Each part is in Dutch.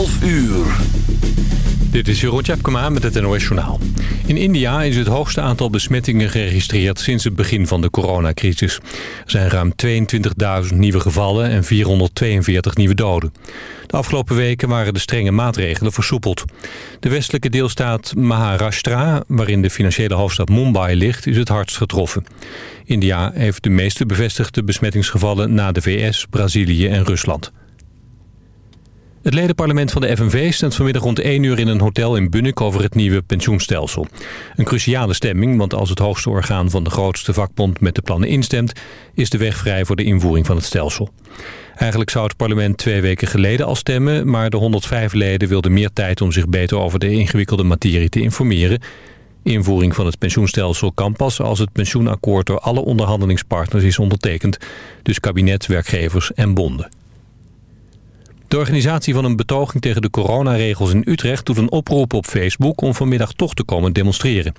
12 uur. Dit is Jeroen Tjepkema met het NOS Journaal. In India is het hoogste aantal besmettingen geregistreerd sinds het begin van de coronacrisis. Er zijn ruim 22.000 nieuwe gevallen en 442 nieuwe doden. De afgelopen weken waren de strenge maatregelen versoepeld. De westelijke deelstaat Maharashtra, waarin de financiële hoofdstad Mumbai ligt, is het hardst getroffen. India heeft de meeste bevestigde besmettingsgevallen na de VS, Brazilië en Rusland. Het ledenparlement van de FNV stemt vanmiddag rond 1 uur in een hotel in Bunnik over het nieuwe pensioenstelsel. Een cruciale stemming, want als het hoogste orgaan van de grootste vakbond met de plannen instemt, is de weg vrij voor de invoering van het stelsel. Eigenlijk zou het parlement twee weken geleden al stemmen, maar de 105 leden wilden meer tijd om zich beter over de ingewikkelde materie te informeren. Invoering van het pensioenstelsel kan pas als het pensioenakkoord door alle onderhandelingspartners is ondertekend, dus kabinet, werkgevers en bonden. De organisatie van een betoging tegen de coronaregels in Utrecht doet een oproep op Facebook om vanmiddag toch te komen demonstreren.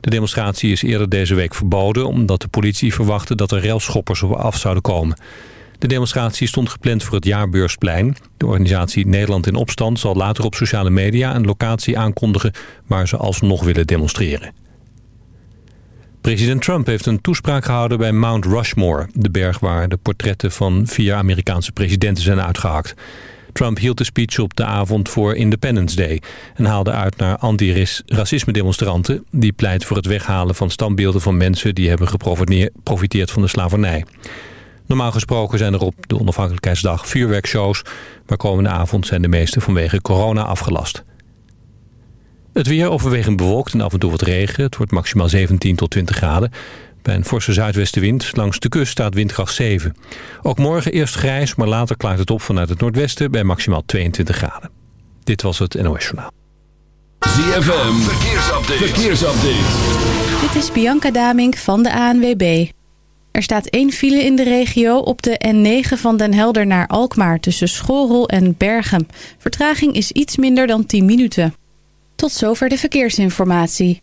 De demonstratie is eerder deze week verboden omdat de politie verwachtte dat er railschoppers op af zouden komen. De demonstratie stond gepland voor het Jaarbeursplein. De organisatie Nederland in Opstand zal later op sociale media een locatie aankondigen waar ze alsnog willen demonstreren. President Trump heeft een toespraak gehouden bij Mount Rushmore... de berg waar de portretten van vier Amerikaanse presidenten zijn uitgehakt. Trump hield de speech op de avond voor Independence Day... en haalde uit naar anti-racisme-demonstranten... die pleit voor het weghalen van standbeelden van mensen... die hebben geprofiteerd van de slavernij. Normaal gesproken zijn er op de onafhankelijkheidsdag vuurwerkshows... maar komende avond zijn de meeste vanwege corona afgelast. Het weer overwegend bewolkt en af en toe wat regen. Het wordt maximaal 17 tot 20 graden. Bij een forse zuidwestenwind langs de kust staat windkracht 7. Ook morgen eerst grijs, maar later klaart het op vanuit het noordwesten bij maximaal 22 graden. Dit was het NOS Journaal. ZFM, verkeersupdate. verkeersupdate. Dit is Bianca Damink van de ANWB. Er staat één file in de regio op de N9 van Den Helder naar Alkmaar... tussen Schorrel en Bergen. Vertraging is iets minder dan 10 minuten. Tot zover de verkeersinformatie.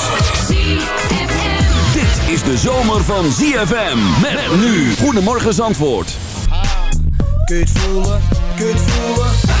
De zomer van ZFM. Met nu. Goedemorgen Zandvoort. Kun je het voelen? Kun je het voelen?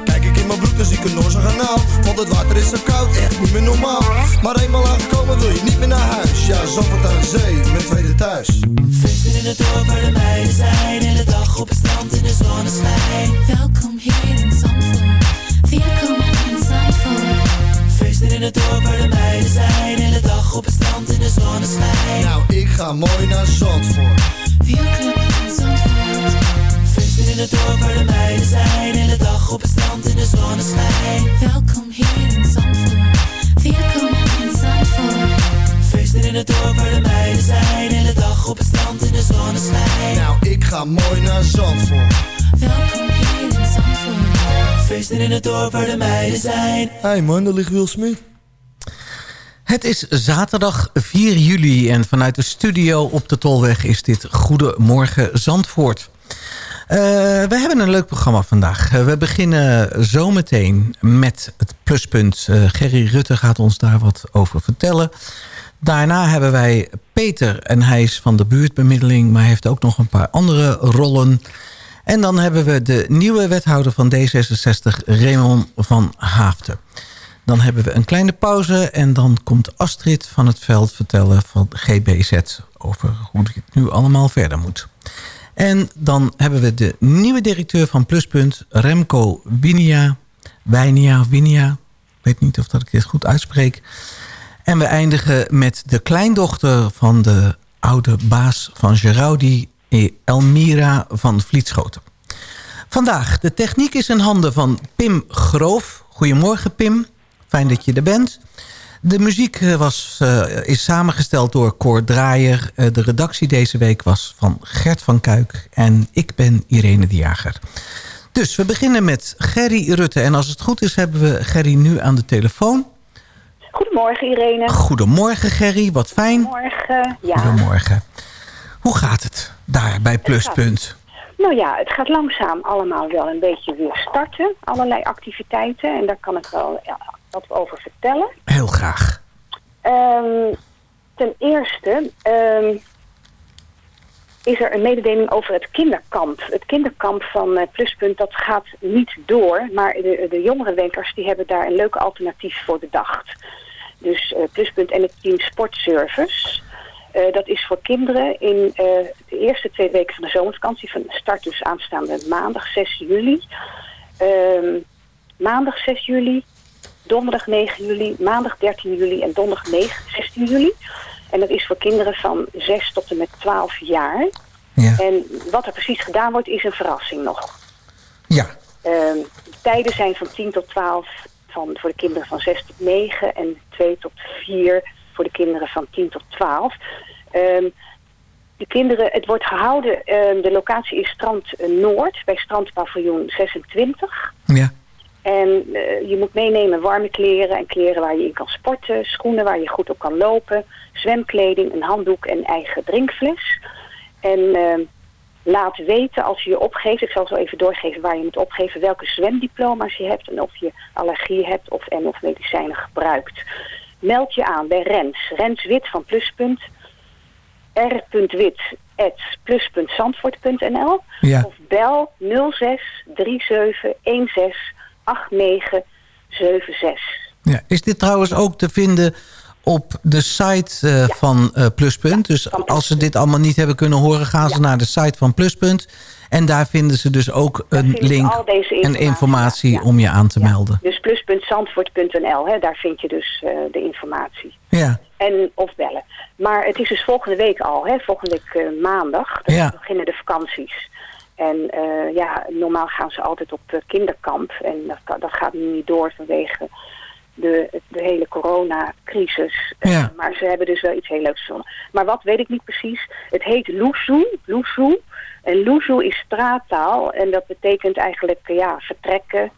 mijn broek, een Noorse kanaal Want het water is zo koud, echt niet meer normaal. Maar eenmaal aangekomen wil je niet meer naar huis. Ja, Zandvoort aan zee, mijn tweede thuis. Feesten in het dorp waar de meiden zijn. Hele dag op het strand in de zonneschijn. Welkom hier in Zandvoort. Welkom in Zandvoort. Feesten in het dorp waar de meiden zijn. Hele dag op het strand in de zonneschijn. Nou, ik ga mooi naar Zandvoort. Welkom in Zandvoort. Feesten in het dorp waar de meiden zijn Hele dag op het strand in de zonneschijn Welkom hier in Zandvoort. Welkom in Zandvoort. Feesten in het dorp waar de meiden zijn Hele dag op het strand in de zonneschijn Nou, ik ga mooi naar Zandvoort Welkom hier in Zandvoort. Feesten in het dorp waar de meiden zijn Hey man, daar ligt Will Smith Het is zaterdag 4 juli en vanuit de studio op de Tolweg is dit Goedemorgen Zandvoort. Uh, we hebben een leuk programma vandaag. Uh, we beginnen zometeen met het pluspunt. Uh, Gerry Rutte gaat ons daar wat over vertellen. Daarna hebben wij Peter en hij is van de buurtbemiddeling... maar heeft ook nog een paar andere rollen. En dan hebben we de nieuwe wethouder van D66, Raymond van Haafden. Dan hebben we een kleine pauze en dan komt Astrid van het veld vertellen van GBZ... over hoe het nu allemaal verder moet. En dan hebben we de nieuwe directeur van Pluspunt, Remco Winia. Wijnia, Winia. Ik weet niet of dat ik dit goed uitspreek. En we eindigen met de kleindochter van de oude baas van Geraudi, Elmira van Vlietschoten. Vandaag, de techniek is in handen van Pim Groof. Goedemorgen Pim, fijn dat je er bent. De muziek was, uh, is samengesteld door Cor Draaier. Uh, de redactie deze week was van Gert van Kuik. En ik ben Irene de Jager. Dus we beginnen met Gerry Rutte. En als het goed is hebben we Gerry nu aan de telefoon. Goedemorgen Irene. Goedemorgen Gerry, wat fijn. Goedemorgen. Ja. Goedemorgen. Hoe gaat het daar bij Pluspunt? Nou ja, het gaat langzaam allemaal wel een beetje weer starten. Allerlei activiteiten. En daar kan ik wel ja, wat over vertellen. Heel graag. Um, ten eerste um, is er een mededeling over het kinderkamp. Het kinderkamp van uh, Pluspunt dat gaat niet door. Maar de, de jongerenwenkers die hebben daar een leuk alternatief voor bedacht. Dus uh, Pluspunt en het team Sportservice... Uh, dat is voor kinderen in uh, de eerste twee weken van de zomervakantie. Van start dus aanstaande maandag 6 juli. Um, maandag 6 juli, donderdag 9 juli, maandag 13 juli en donderdag 9, 16 juli. En dat is voor kinderen van 6 tot en met 12 jaar. Ja. En wat er precies gedaan wordt is een verrassing nog. Ja. De tijden zijn van 10 tot 12 van, voor de kinderen van 6 tot 9 en 2 tot 4 voor de kinderen van 10 tot 12. Um, de kinderen, het wordt gehouden, um, de locatie is Strand Noord, bij Strandpaviljoen 26. Ja. En uh, je moet meenemen warme kleren en kleren waar je in kan sporten, schoenen waar je goed op kan lopen, zwemkleding, een handdoek en eigen drinkfles. En uh, laat weten als je je opgeeft, ik zal zo even doorgeven waar je moet opgeven, welke zwemdiploma's je hebt en of je allergie hebt of, en of medicijnen gebruikt meld je aan bij Rens. Rens Wit van Pluspunt. r.wit.plus.zandvoort.nl ja. Of bel 06 37 16 89 76. Ja. Is dit trouwens ook te vinden op de site uh, ja. van uh, Pluspunt? Ja, dus van als ze dit allemaal niet hebben kunnen horen... gaan ze naar de site van Pluspunt... En daar vinden ze dus ook een link informatie, en informatie om je aan te melden. Dus plus.zandvoort.nl, daar vind je dus uh, de informatie. Ja. En of bellen. Maar het is dus volgende week al, hè, volgende week maandag. Dan ja. beginnen de vakanties. En uh, ja, normaal gaan ze altijd op kinderkamp. En dat, dat gaat nu niet door vanwege de, de hele coronacrisis. Ja. maar ze hebben dus wel iets heel leuks. Maar wat weet ik niet precies. Het heet Loesoe. Loesoe. En Loesoe is straattaal. En dat betekent eigenlijk ja, vertrekken,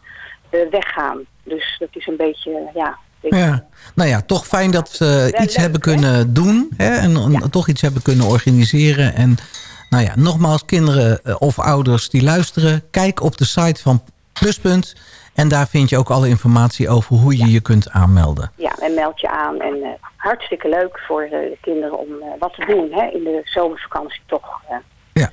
uh, weggaan. Dus dat is een beetje, ja... Ja, nou ja, toch fijn dat ze iets leuk, hebben kunnen doen. Hè? En ja. toch iets hebben kunnen organiseren. En nou ja, nogmaals, kinderen of ouders die luisteren... kijk op de site van Pluspunt... En daar vind je ook alle informatie over hoe je ja. je kunt aanmelden. Ja, en meld je aan. En uh, hartstikke leuk voor uh, de kinderen om uh, wat te doen hè, in de zomervakantie toch. Ja.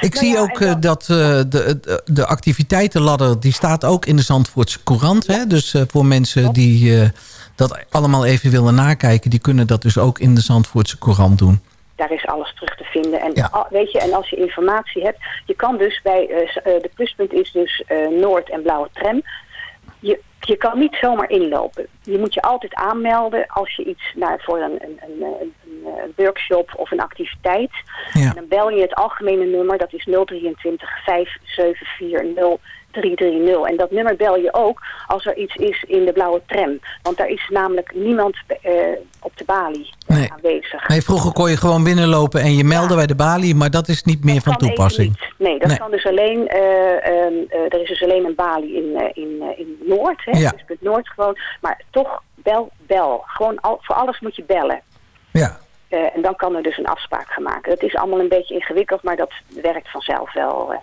Ik nou zie ja, ook dan, dat de, de, de activiteitenladder, die staat ook in de Zandvoortse Courant. Hè? Dus voor mensen die dat allemaal even willen nakijken... die kunnen dat dus ook in de Zandvoortse Courant doen daar is alles terug te vinden. En, ja. weet je, en als je informatie hebt, je kan dus bij, uh, de pluspunt is dus uh, Noord en Blauwe Tram. Je, je kan niet zomaar inlopen. Je moet je altijd aanmelden als je iets nou, voor een, een, een, een, een workshop of een activiteit. Ja. En dan bel je het algemene nummer, dat is 023 574 330. En dat nummer bel je ook als er iets is in de blauwe tram. Want daar is namelijk niemand uh, op de balie nee. aanwezig. Nee, vroeger kon je gewoon binnenlopen en je melden ja. bij de balie, maar dat is niet meer dat van toepassing. Nee, dat nee. kan dus alleen, uh, uh, er is dus alleen een balie in, in, in Noord, hè? Ja. dus het Noord gewoon. Maar toch, bel, bel. Gewoon al, voor alles moet je bellen. Ja. Uh, en dan kan er dus een afspraak gemaakt. Het is allemaal een beetje ingewikkeld, maar dat werkt vanzelf wel. Uh.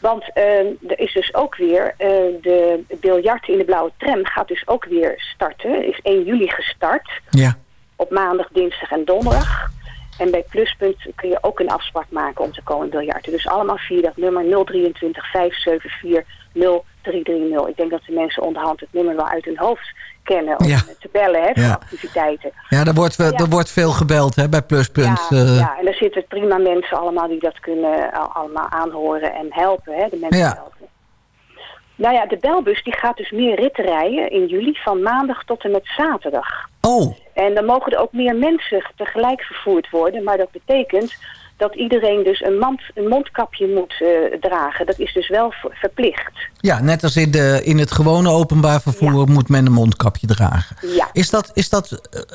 Want uh, er is dus ook weer, de biljart in de blauwe tram gaat dus ook weer starten. Is 1 juli gestart. Ja. Op maandag, dinsdag en donderdag. En bij Pluspunt kun je ook een afspraak maken om te komen biljarten. Dus allemaal via dat nummer 023 574 0330. Ik denk dat de mensen onderhand het nummer wel uit hun hoofd kennen om ja. te bellen hè, voor ja. activiteiten. Ja, er wordt, er wordt veel gebeld hè, bij Pluspunt. Ja, uh... ja, en er zitten prima mensen allemaal die dat kunnen allemaal aanhoren en helpen. Hè, de mensen ja. helpen. Nou ja, de belbus die gaat dus meer ritten rijden in juli van maandag tot en met zaterdag. Oh. En dan mogen er ook meer mensen tegelijk vervoerd worden. Maar dat betekent dat iedereen dus een, mand, een mondkapje moet uh, dragen. Dat is dus wel verplicht. Ja, net als in, de, in het gewone openbaar vervoer ja. moet men een mondkapje dragen. Ja. Is dat, is dat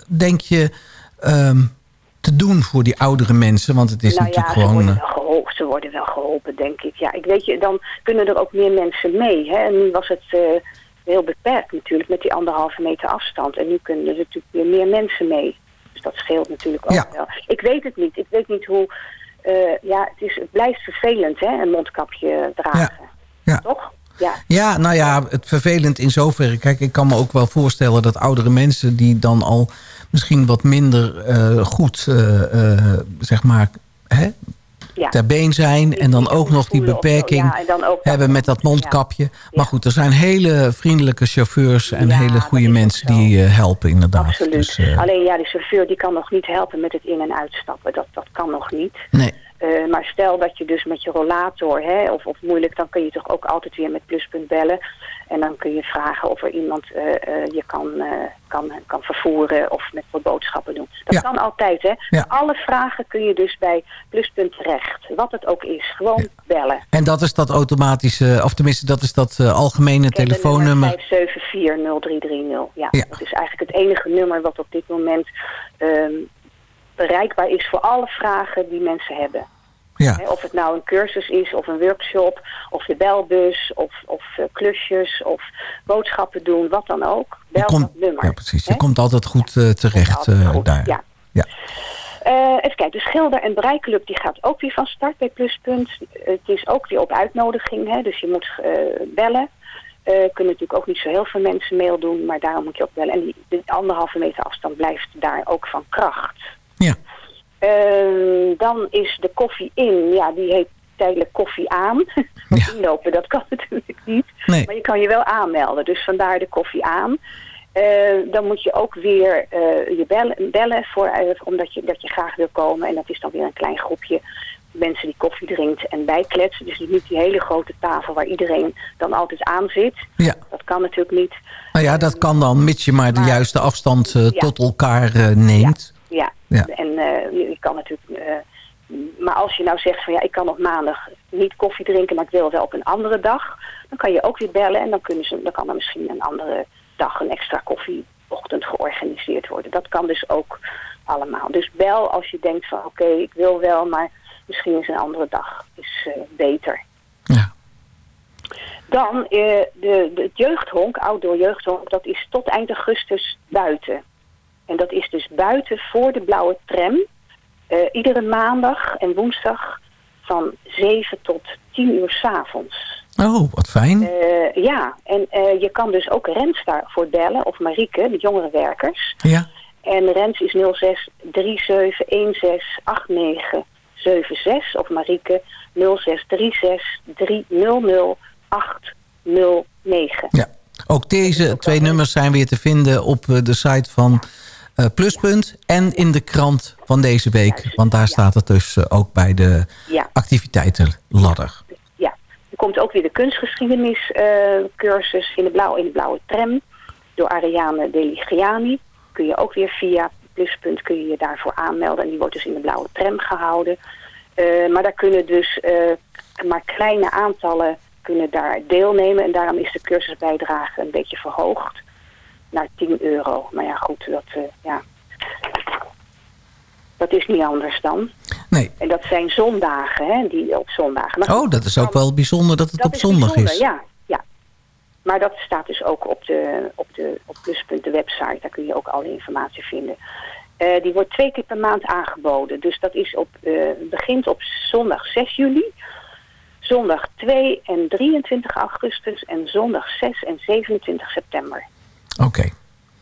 denk je, um, te doen voor die oudere mensen? Want het is nou natuurlijk ja, gewoon... Ze worden, geholpen, ze worden wel geholpen, denk ik. Ja, ik weet je, dan kunnen er ook meer mensen mee. Hè? En nu was het... Uh, heel beperkt natuurlijk met die anderhalve meter afstand. En nu kunnen er natuurlijk weer meer mensen mee. Dus dat scheelt natuurlijk ook ja. wel. Ik weet het niet. Ik weet niet hoe... Uh, ja, het, is, het blijft vervelend, hè, een mondkapje dragen. Ja. Toch? Ja. ja, nou ja, het vervelend in zoverre. Kijk, ik kan me ook wel voorstellen dat oudere mensen... die dan al misschien wat minder uh, goed, uh, zeg maar... Hè, ja. ter been zijn en dan ook nog die beperking ja, hebben met dat mondkapje. Ja. Maar goed, er zijn hele vriendelijke chauffeurs en hele goede mensen die uh, helpen inderdaad. Absoluut. Dus, uh, Alleen ja, die chauffeur die kan nog niet helpen met het in- en uitstappen. Dat, dat kan nog niet. Nee. Uh, maar stel dat je dus met je rollator, hè, of, of moeilijk, dan kun je toch ook altijd weer met pluspunt bellen. En dan kun je vragen of er iemand uh, uh, je kan, kan, kan vervoeren of met wat boodschappen doen. Dat ja. kan altijd, hè. Ja. Alle vragen kun je dus bij pluspunt terecht. Wat het ook is. Gewoon ja. bellen. En dat is dat automatische, of tenminste dat is dat algemene telefoonnummer. 5740330. Ja, dat is eigenlijk het enige nummer wat op dit moment... Um, bereikbaar is voor alle vragen die mensen hebben. Ja. Of het nou een cursus is, of een workshop, of de belbus, of, of uh, klusjes, of boodschappen doen, wat dan ook. Bel komt, nummer. Ja, precies. Je komt altijd goed uh, terecht altijd goed. daar. Ja. ja. even kijken, de Schilder- en Breiklub die gaat ook weer van start bij Pluspunt. het is ook weer op uitnodiging, hè, dus je moet bellen. Uh, kunnen natuurlijk ook niet zo heel veel mensen mail doen, maar daarom moet je ook bellen. En die, de anderhalve meter afstand blijft daar ook van kracht. Ja. Uh, dan is de koffie in, ja, die heet tijdelijk koffie aan. Want ja. inlopen, dat kan natuurlijk niet. Nee. Maar je kan je wel aanmelden, dus vandaar de koffie aan. Eh, dan moet je ook weer eh, je bellen, bellen voor, eh, omdat je, dat je graag wil komen. En dat is dan weer een klein groepje mensen die koffie drinkt en bijkletsen. Dus niet die hele grote tafel waar iedereen dan altijd aan zit. Ja. Dat kan natuurlijk niet. Nou ja, dat kan dan, mits je maar de Maar- juiste afstand eh, Ja. tot elkaar eh, neemt. Ja, en eh, je, kan natuurlijk... eh, maar als je nou zegt van ja, ik kan op maandag niet koffie drinken, maar ik wil wel op een andere dag. Dan kan je ook weer bellen en dan, kunnen ze, dan kan er misschien een andere dag een extra koffieochtend georganiseerd worden. Dat kan dus ook allemaal. Dus bel als je denkt van oké, ik wil wel, maar misschien is een andere dag is, eh, beter. Ja. Dan eh, de, de, het jeugdhonk, outdoor jeugdhonk, dat is tot eind augustus buiten. En dat is dus buiten voor de blauwe tram. eh, iedere maandag en woensdag van 7 tot 10 uur s'avonds. Oh, wat fijn. Eh ja, en eh, je kan dus ook Rens daarvoor bellen, of Marieke, de jongerenwerkers. Ja. En Rens is 06 37 16 89 76 of Marieke 06 36 300 809. Ja. Ook deze twee nummers zijn weer te vinden op de site van Pluspunt en in de krant van deze week. Want daar staat het dus eh, ook bij de Ja. activiteitenladder. Ja, er komt ook weer de kunstgeschiedeniscursus in, de blauwe, in de blauwe tram door Ariane Deligiani. Kun je ook weer via Pluspunt kun je je daarvoor aanmelden. En die wordt dus in de blauwe tram gehouden. Eh, maar daar kunnen dus eh, maar kleine aantallen kunnen daar deelnemen. En daarom is de cursusbijdrage een beetje verhoogd naar 10 euro. Maar ja, goed, dat, eh, ja. dat is niet anders dan. Nee. En dat zijn zondagen, hè, die op zondagen. Maar Oh, dat is ook wel bijzonder dat het dat op zondag is. Ja, ja. Maar dat staat dus ook op de, op de op Pluspunt, de website. Daar kun je ook alle informatie vinden. Eh, die wordt twee keer per maand aangeboden. Dus dat is op, eh, begint op zondag 6 juli, zondag 2 en 23 augustus en zondag 6 en 27 september. Oké.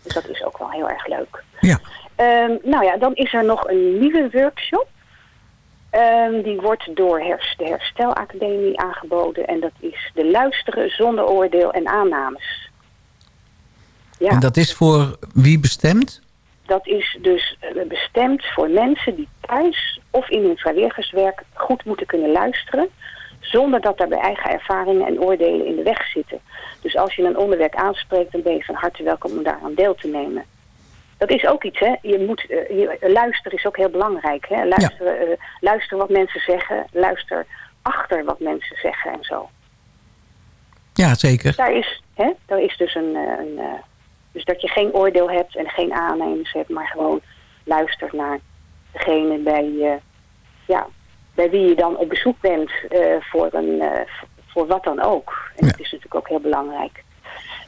Dus dat is ook wel heel erg leuk. Ja. Ehm, nou ja, dan is er nog een nieuwe workshop. Ehm, die wordt door Hers- de Herstelacademie aangeboden. En dat is de luisteren zonder oordeel en aannames. Ja, En dat is voor wie bestemd? dat is dus eh, bestemd voor mensen die thuis of in hun vrijwilligerswerk goed moeten kunnen luisteren. Zonder dat daar bij eigen ervaringen en oordelen in de weg zitten. Dus als je een onderwerp aanspreekt, dan ben je van harte welkom om daar aan deel te nemen. Dat is ook iets, hè. Je moet, eh, je, luisteren is ook heel belangrijk, hè. Luisteren, eh, luister wat mensen zeggen. Luister achter wat mensen zeggen en zo. Ja, zeker. Daar is, hè, daar is dus een, eh, een eh, dus dat je geen oordeel hebt en geen aannemers hebt, maar gewoon luistert naar degene bij, eh, ja, bij wie je dan op bezoek bent eh, voor, een, eh, voor wat dan ook. En dat is natuurlijk ook heel belangrijk.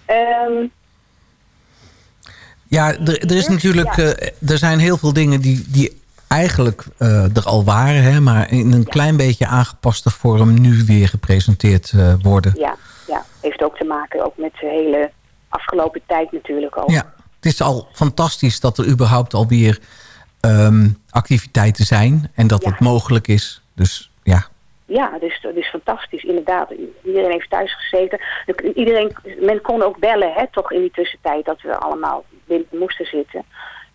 Ehm, Ja, er, er is natuurlijk, Ja. eh, er zijn heel veel dingen die, die eigenlijk eh, er al waren, hè, maar in een klein beetje aangepaste vorm nu weer gepresenteerd eh, worden. ja, ja, heeft ook te maken ook met de hele afgelopen tijd natuurlijk ook. Ja, het is al fantastisch dat er überhaupt alweer ehm activiteiten zijn en dat Ja. het mogelijk is. Dus ja, dus dat is fantastisch, inderdaad. Iedereen heeft thuis gezeten. Iedereen, men kon ook bellen, hè, toch in die tussentijd dat we allemaal binnen moesten zitten.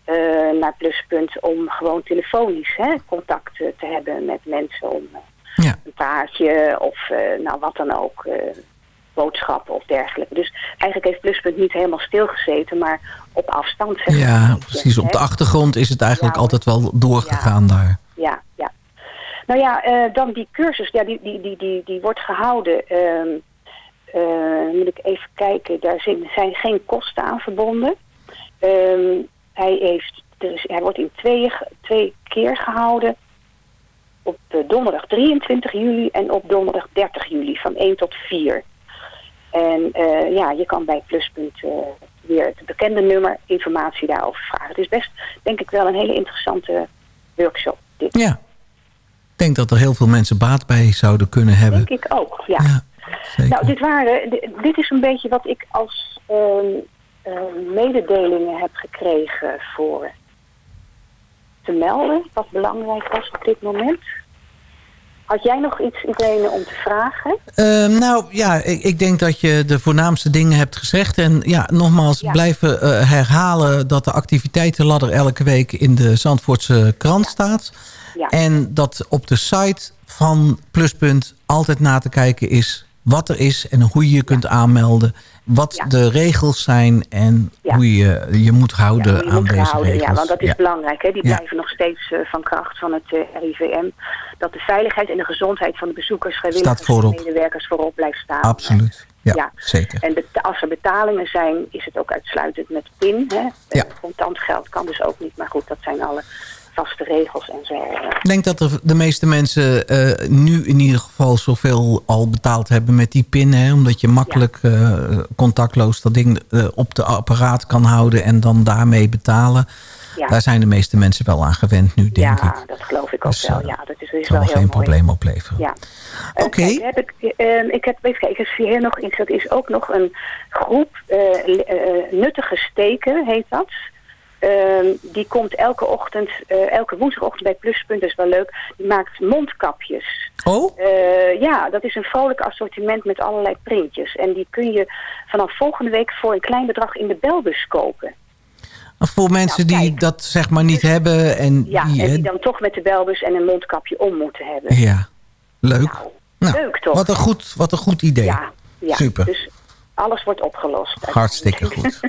eh, naar Pluspunt om gewoon telefonisch hè, contact eh, te hebben met mensen om eh, Ja. een taartje of nou wat dan ook, boodschappen of dergelijke. Dus eigenlijk heeft Pluspunt niet helemaal stilgezeten, maar op afstand. Zeg ja precies. Op de achtergrond is het eigenlijk Ja, altijd wel doorgegaan daar. Ja, ja. Nou ja, eh, dan die cursus, ja, die, die, die, die, die wordt gehouden. ehm, eh, moet ik even kijken, daar zijn, zijn geen kosten aan verbonden. Ehm, hij, heeft, is, hij wordt in twee, twee keer gehouden. Op eh, donderdag 23 juli en op donderdag 30 juli van 1 tot 4. En ja, je kan bij Pluspunt weer het bekende nummer informatie daarover vragen. Het is best, denk ik, wel een hele interessante workshop. Dit. Ja. Ik denk dat er heel veel mensen baat bij zouden kunnen hebben. Denk ik ook, ja. Nou, dit, waren, di- dit is een beetje wat ik als ehm, eh, mededelingen heb gekregen voor te melden. Wat belangrijk was op dit moment. Had jij nog iets, Irene, om te vragen? Ehm, nou ja, ik, ik, denk dat je de voornaamste dingen hebt gezegd. En ja, nogmaals blijven uh, herhalen dat de activiteitenladder elke week in de Zandvoortse krant staat. Ja. En dat op de site van Pluspunt altijd na te kijken is wat er is en hoe je je kunt aanmelden. Wat de regels zijn en hoe je je moet houden je aan moet deze houden, regels. Ja, want dat is belangrijk. Hè? Die blijven nog steeds uh, van kracht van het uh, RIVM. Dat de veiligheid en de gezondheid van de bezoekers, vrijwilligers en medewerkers voorop blijft staan. Absoluut. Ja, zeker. En als er betalingen zijn, is het ook uitsluitend met PIN. Hè? Ja. Contant geld kan dus ook niet. Maar goed, dat zijn alle vaste regels en zo. Ik denk dat de meeste mensen uh, nu in ieder geval zoveel al betaald hebben met die pin. Hè, omdat je makkelijk ja. uh, contactloos dat ding uh, op de apparaat kan houden en dan daarmee betalen. Ja. Daar zijn de meeste mensen wel aan gewend nu, denk ja, ik. Ja, dat geloof ik ook dus, wel. Ja, dat is, is wel heel geen mooi. probleem opleveren. Ja. Oké. Okay. heb ik, uh, ik heb, even kijken, ik heb hier nog iets. Dat is ook nog een groep nuttige steken, heet dat. Uh, die komt elke ochtend, uh, elke woensdagochtend bij Pluspunt, dat is wel leuk. Die maakt mondkapjes. Oh? Uh, ja, dat is een vrolijk assortiment met allerlei printjes. En die kun je vanaf volgende week voor een klein bedrag in de belbus kopen. Voor mensen nou, die dat zeg maar niet dus, hebben. En ja, die, en die dan toch met de belbus en een mondkapje om moeten hebben. Ja, leuk. Nou, nou, leuk toch? Wat een goed, wat een goed idee. Ja, ja. Super. Dus alles wordt opgelost. Hartstikke goed.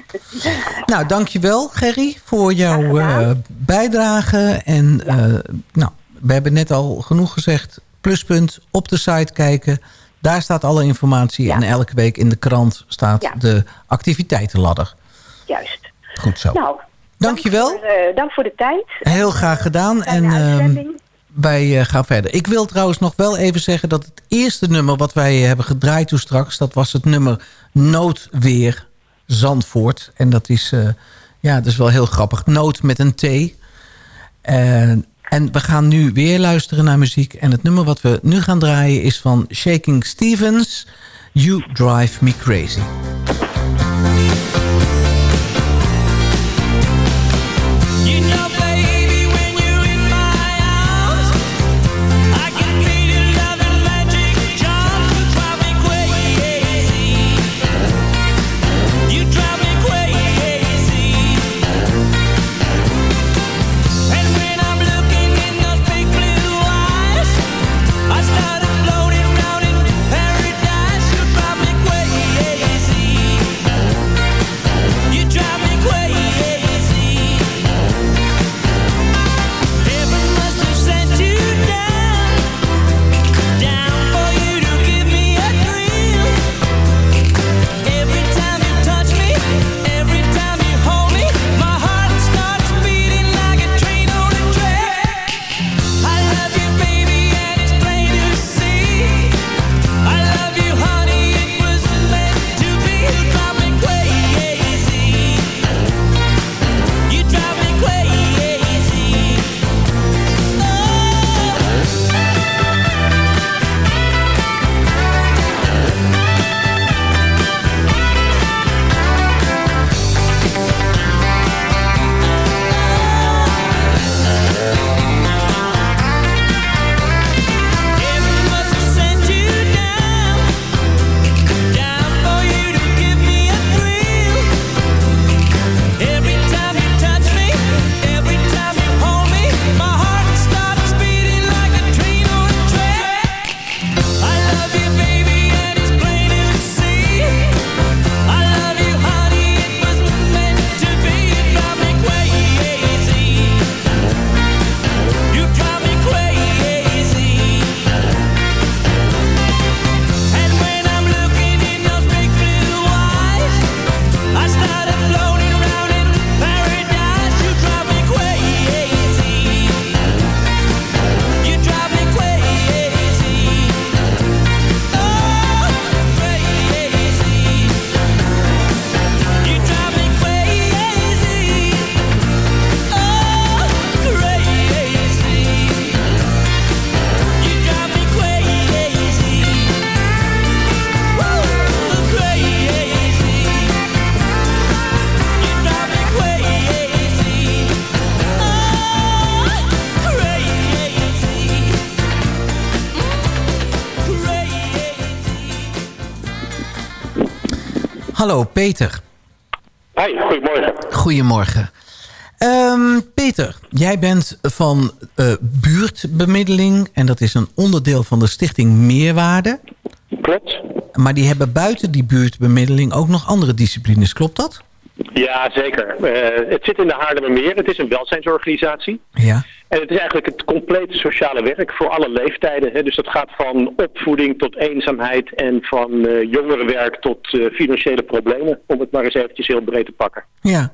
nou, dankjewel Gerry voor jouw uh, bijdrage. En ja. uh, nou, we hebben net al genoeg gezegd. Pluspunt, op de site kijken. Daar staat alle informatie. Ja. En elke week in de krant staat ja. de activiteitenladder. Juist. Goed zo. Nou, dankjewel. Dank voor, uh, dank voor de tijd. Heel graag gedaan. En wij uh, gaan verder. Ik wil trouwens nog wel even zeggen dat het eerste nummer wat wij hebben gedraaid toen straks... dat was het nummer Noodweer Zandvoort. En dat is, uh, ja, dat is wel heel grappig. Nood met een T. Uh, en we gaan nu weer luisteren naar muziek. En het nummer wat we nu gaan draaien is van Shaking Stevens. You Drive Me Crazy. Hallo, Peter. Hi, goedemorgen. Goedemorgen. Ehm, Peter, jij bent van eh, buurtbemiddeling... en dat is een onderdeel van de stichting Meerwaarde. Klopt. Maar die hebben buiten die buurtbemiddeling ook nog andere disciplines, klopt dat? Ja, zeker. Eh, het zit in de Haarlemmermeer. Het is een welzijnsorganisatie. Ja. En het is eigenlijk het complete sociale werk voor alle leeftijden. Hè. Dus dat gaat van opvoeding tot eenzaamheid en van eh, jongerenwerk tot eh, financiële problemen. Om het maar eens eventjes heel breed te pakken. Ja.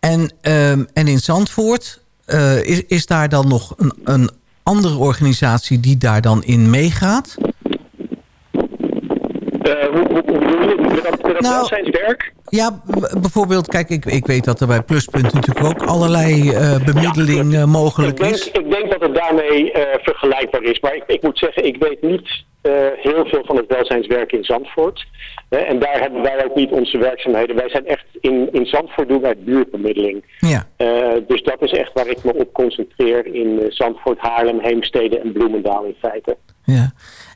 En, ehm, en in Zandvoort, is, is daar dan nog een, een andere organisatie die daar dan in meegaat? Eh, hoe, hoe, hoe bedoel je? Met dat, met dat Nou, welzijnswerk? Ja, bijvoorbeeld, kijk, ik, ik weet dat er bij Pluspunt natuurlijk ook allerlei eh, bemiddeling eh, mogelijk Ik denk, is. ik denk dat het daarmee vergelijkbaar is. Maar ik, ik moet zeggen, ik weet niet heel veel van het welzijnswerk in Zandvoort. En daar hebben wij ook niet onze werkzaamheden. Wij zijn echt in, in Zandvoort doen wij buurtbemiddeling. Ja. Dus dat is echt waar ik me op concentreer in Zandvoort, Haarlem, Heemstede en Bloemendaal in feite. Ja.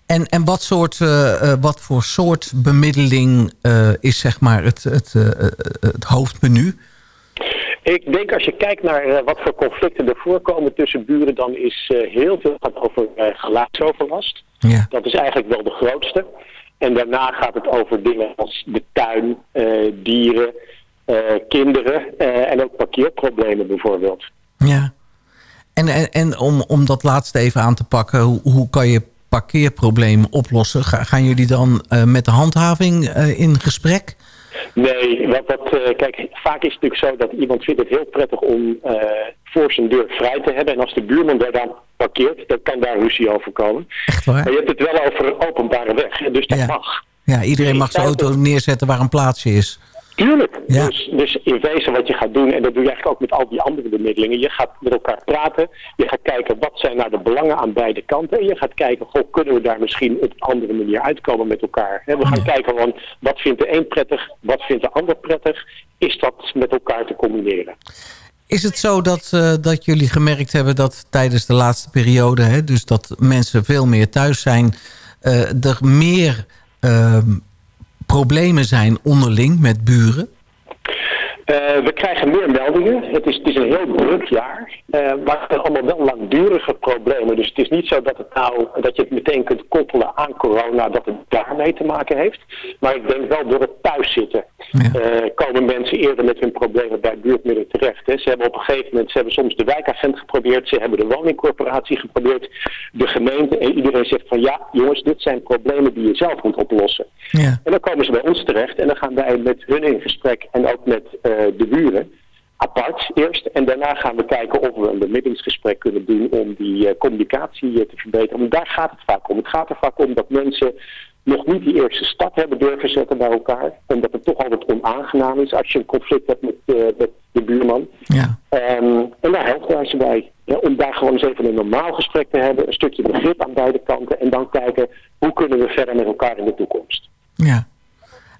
En, en wat, soort, eh, eh, wat voor soort bemiddeling eh, is zeg maar het, het, het hoofdmenu? Ik denk als je kijkt naar wat voor conflicten er voorkomen tussen buren, dan is heel veel gaat over geluidsoverlast. Ja. Dat is eigenlijk wel de grootste. En daarna gaat het over dingen als de tuin, dieren, kinderen en ook parkeerproblemen bijvoorbeeld. Ja. En, en, en om, om dat laatste even aan te pakken, hoe, hoe kan je parkeerproblemen oplossen? Ga- gaan jullie dan eh, met de handhaving eh, in gesprek? Nee, wat, wat, eh, kijk, vaak is het natuurlijk zo dat iemand vindt het heel prettig om voor zijn deur vrij te hebben. En als de buurman daar dan parkeert, dan kan daar ruzie over komen. Echt waar? Maar je hebt het wel over een openbare weg, dus dat Ja. mag. Ja, iedereen mag zijn auto neerzetten waar een plaatsje is. Tuurlijk. Ja. Dus, dus in wezen wat je gaat doen, en dat doe je eigenlijk ook met al die andere bemiddelingen. Je gaat met elkaar praten. Je gaat kijken wat zijn nou de belangen aan beide kanten. En je gaat kijken, goh, kunnen we daar misschien op een andere manier uitkomen met elkaar. We gaan kijken van wat vindt de een prettig, wat vindt de ander prettig. Is dat met elkaar te combineren? Is het zo dat, eh, dat jullie gemerkt hebben dat tijdens de laatste periode... Hè, dus dat mensen veel meer thuis zijn... eh, er meer ehm, problemen zijn onderling met buren? Eh, we krijgen meer meldingen. Het is, het is een heel druk jaar. eh, maar het zijn allemaal wel langdurige problemen. Dus het is niet zo dat, het nou, dat je het meteen kunt koppelen aan corona, dat het daarmee te maken heeft. Maar ik denk wel door het thuiszitten eh, komen mensen eerder met hun problemen bij buurtmiddelen terecht. Hè. Ze hebben op een gegeven moment, ze hebben soms de wijkagent geprobeerd, ze hebben de woningcorporatie geprobeerd, de gemeente. En iedereen zegt van ja, jongens, dit zijn problemen die je zelf moet oplossen. Ja. En dan komen ze bij ons terecht en dan gaan wij met hun in gesprek en ook met de buren. Apart eerst en daarna gaan we kijken of we een bemiddelingsgesprek kunnen doen om die eh, communicatie eh, te verbeteren. Want daar gaat het vaak om. Het gaat er vaak om dat mensen nog niet die eerste stap hebben durven zetten bij elkaar. Omdat het toch altijd onaangenaam is als je een conflict hebt met, eh, met de buurman. Ja. Ehm, en daar helpen wij ze bij. Ja, om daar gewoon eens even een normaal gesprek te hebben. Een stukje begrip aan beide kanten. En dan kijken hoe kunnen we verder met elkaar in de toekomst. Ja.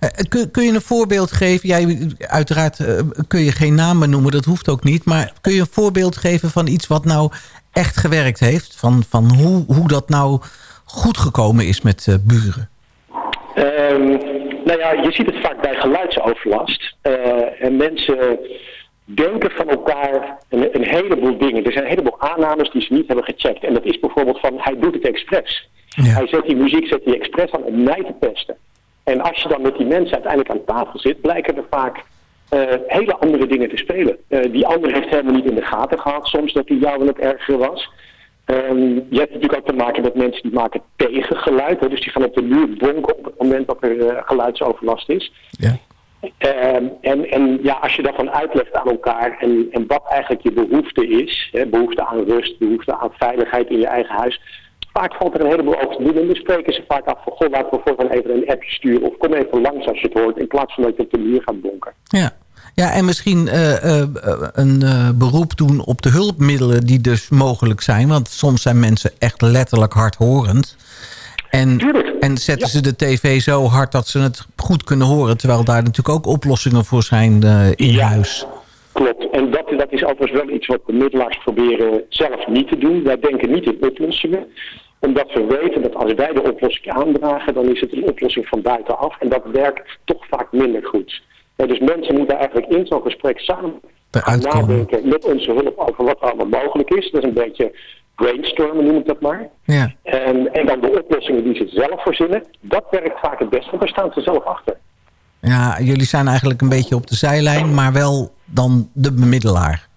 Eh, kun, kun je een voorbeeld geven? Jij, uiteraard eh, kun je geen namen noemen, dat hoeft ook niet. Maar kun je een voorbeeld geven van iets wat nou echt gewerkt heeft? Van, van hoe, hoe dat nou goed gekomen is met eh, buren? Ehm, nou ja, je ziet het vaak bij geluidsoverlast. En mensen denken van elkaar een, een heleboel dingen. Er zijn een heleboel aannames die ze niet hebben gecheckt. En dat is bijvoorbeeld van, hij doet het expres. Hij zet die muziek zet die expres aan om mij te pesten. En als je dan met die mensen uiteindelijk aan tafel zit, blijken er vaak eh, hele andere dingen te spelen. Eh, die ander heeft helemaal niet in de gaten gehad soms dat hij jou aan het ergeren was. Ehm, je hebt natuurlijk ook te maken met mensen die maken tegengeluid. Hè, dus die gaan op de muur bonken op het moment dat er eh, geluidsoverlast is. Ja. Ehm, en, en ja, als je dat dan uitlegt aan elkaar en, en wat eigenlijk je behoefte is, hè, behoefte aan rust, behoefte aan veiligheid in je eigen huis, vaak valt er een heleboel over te doen. En dan spreken ze vaak af van, goh, laten we voor even een appje sturen of kom even langs als je het hoort, in plaats van dat je op de muur gaat bonken. Ja. Ja, en misschien eh, eh, een eh, beroep doen op de hulpmiddelen die dus mogelijk zijn. Want soms zijn mensen echt letterlijk hardhorend. En, en zetten ze de tv zo hard dat ze het goed kunnen horen. Terwijl daar natuurlijk ook oplossingen voor zijn in huis. Klopt. En dat, dat is overigens wel iets wat bemiddelaars proberen zelf niet te doen. Wij denken niet in oplossingen. Omdat we weten dat als wij de oplossing aandragen, dan is het een oplossing van buitenaf. En dat werkt toch vaak minder goed. Ja, dus mensen moeten eigenlijk in zo'n gesprek samen nadenken met onze hulp over wat er allemaal mogelijk is. Dat is een beetje brainstormen, noem ik dat maar. Ja. En, en dan de oplossingen die ze zelf verzinnen, dat werkt vaak het best, want daar staan ze zelf achter. Ja, jullie zijn eigenlijk een beetje op de zijlijn, maar wel dan de bemiddelaar.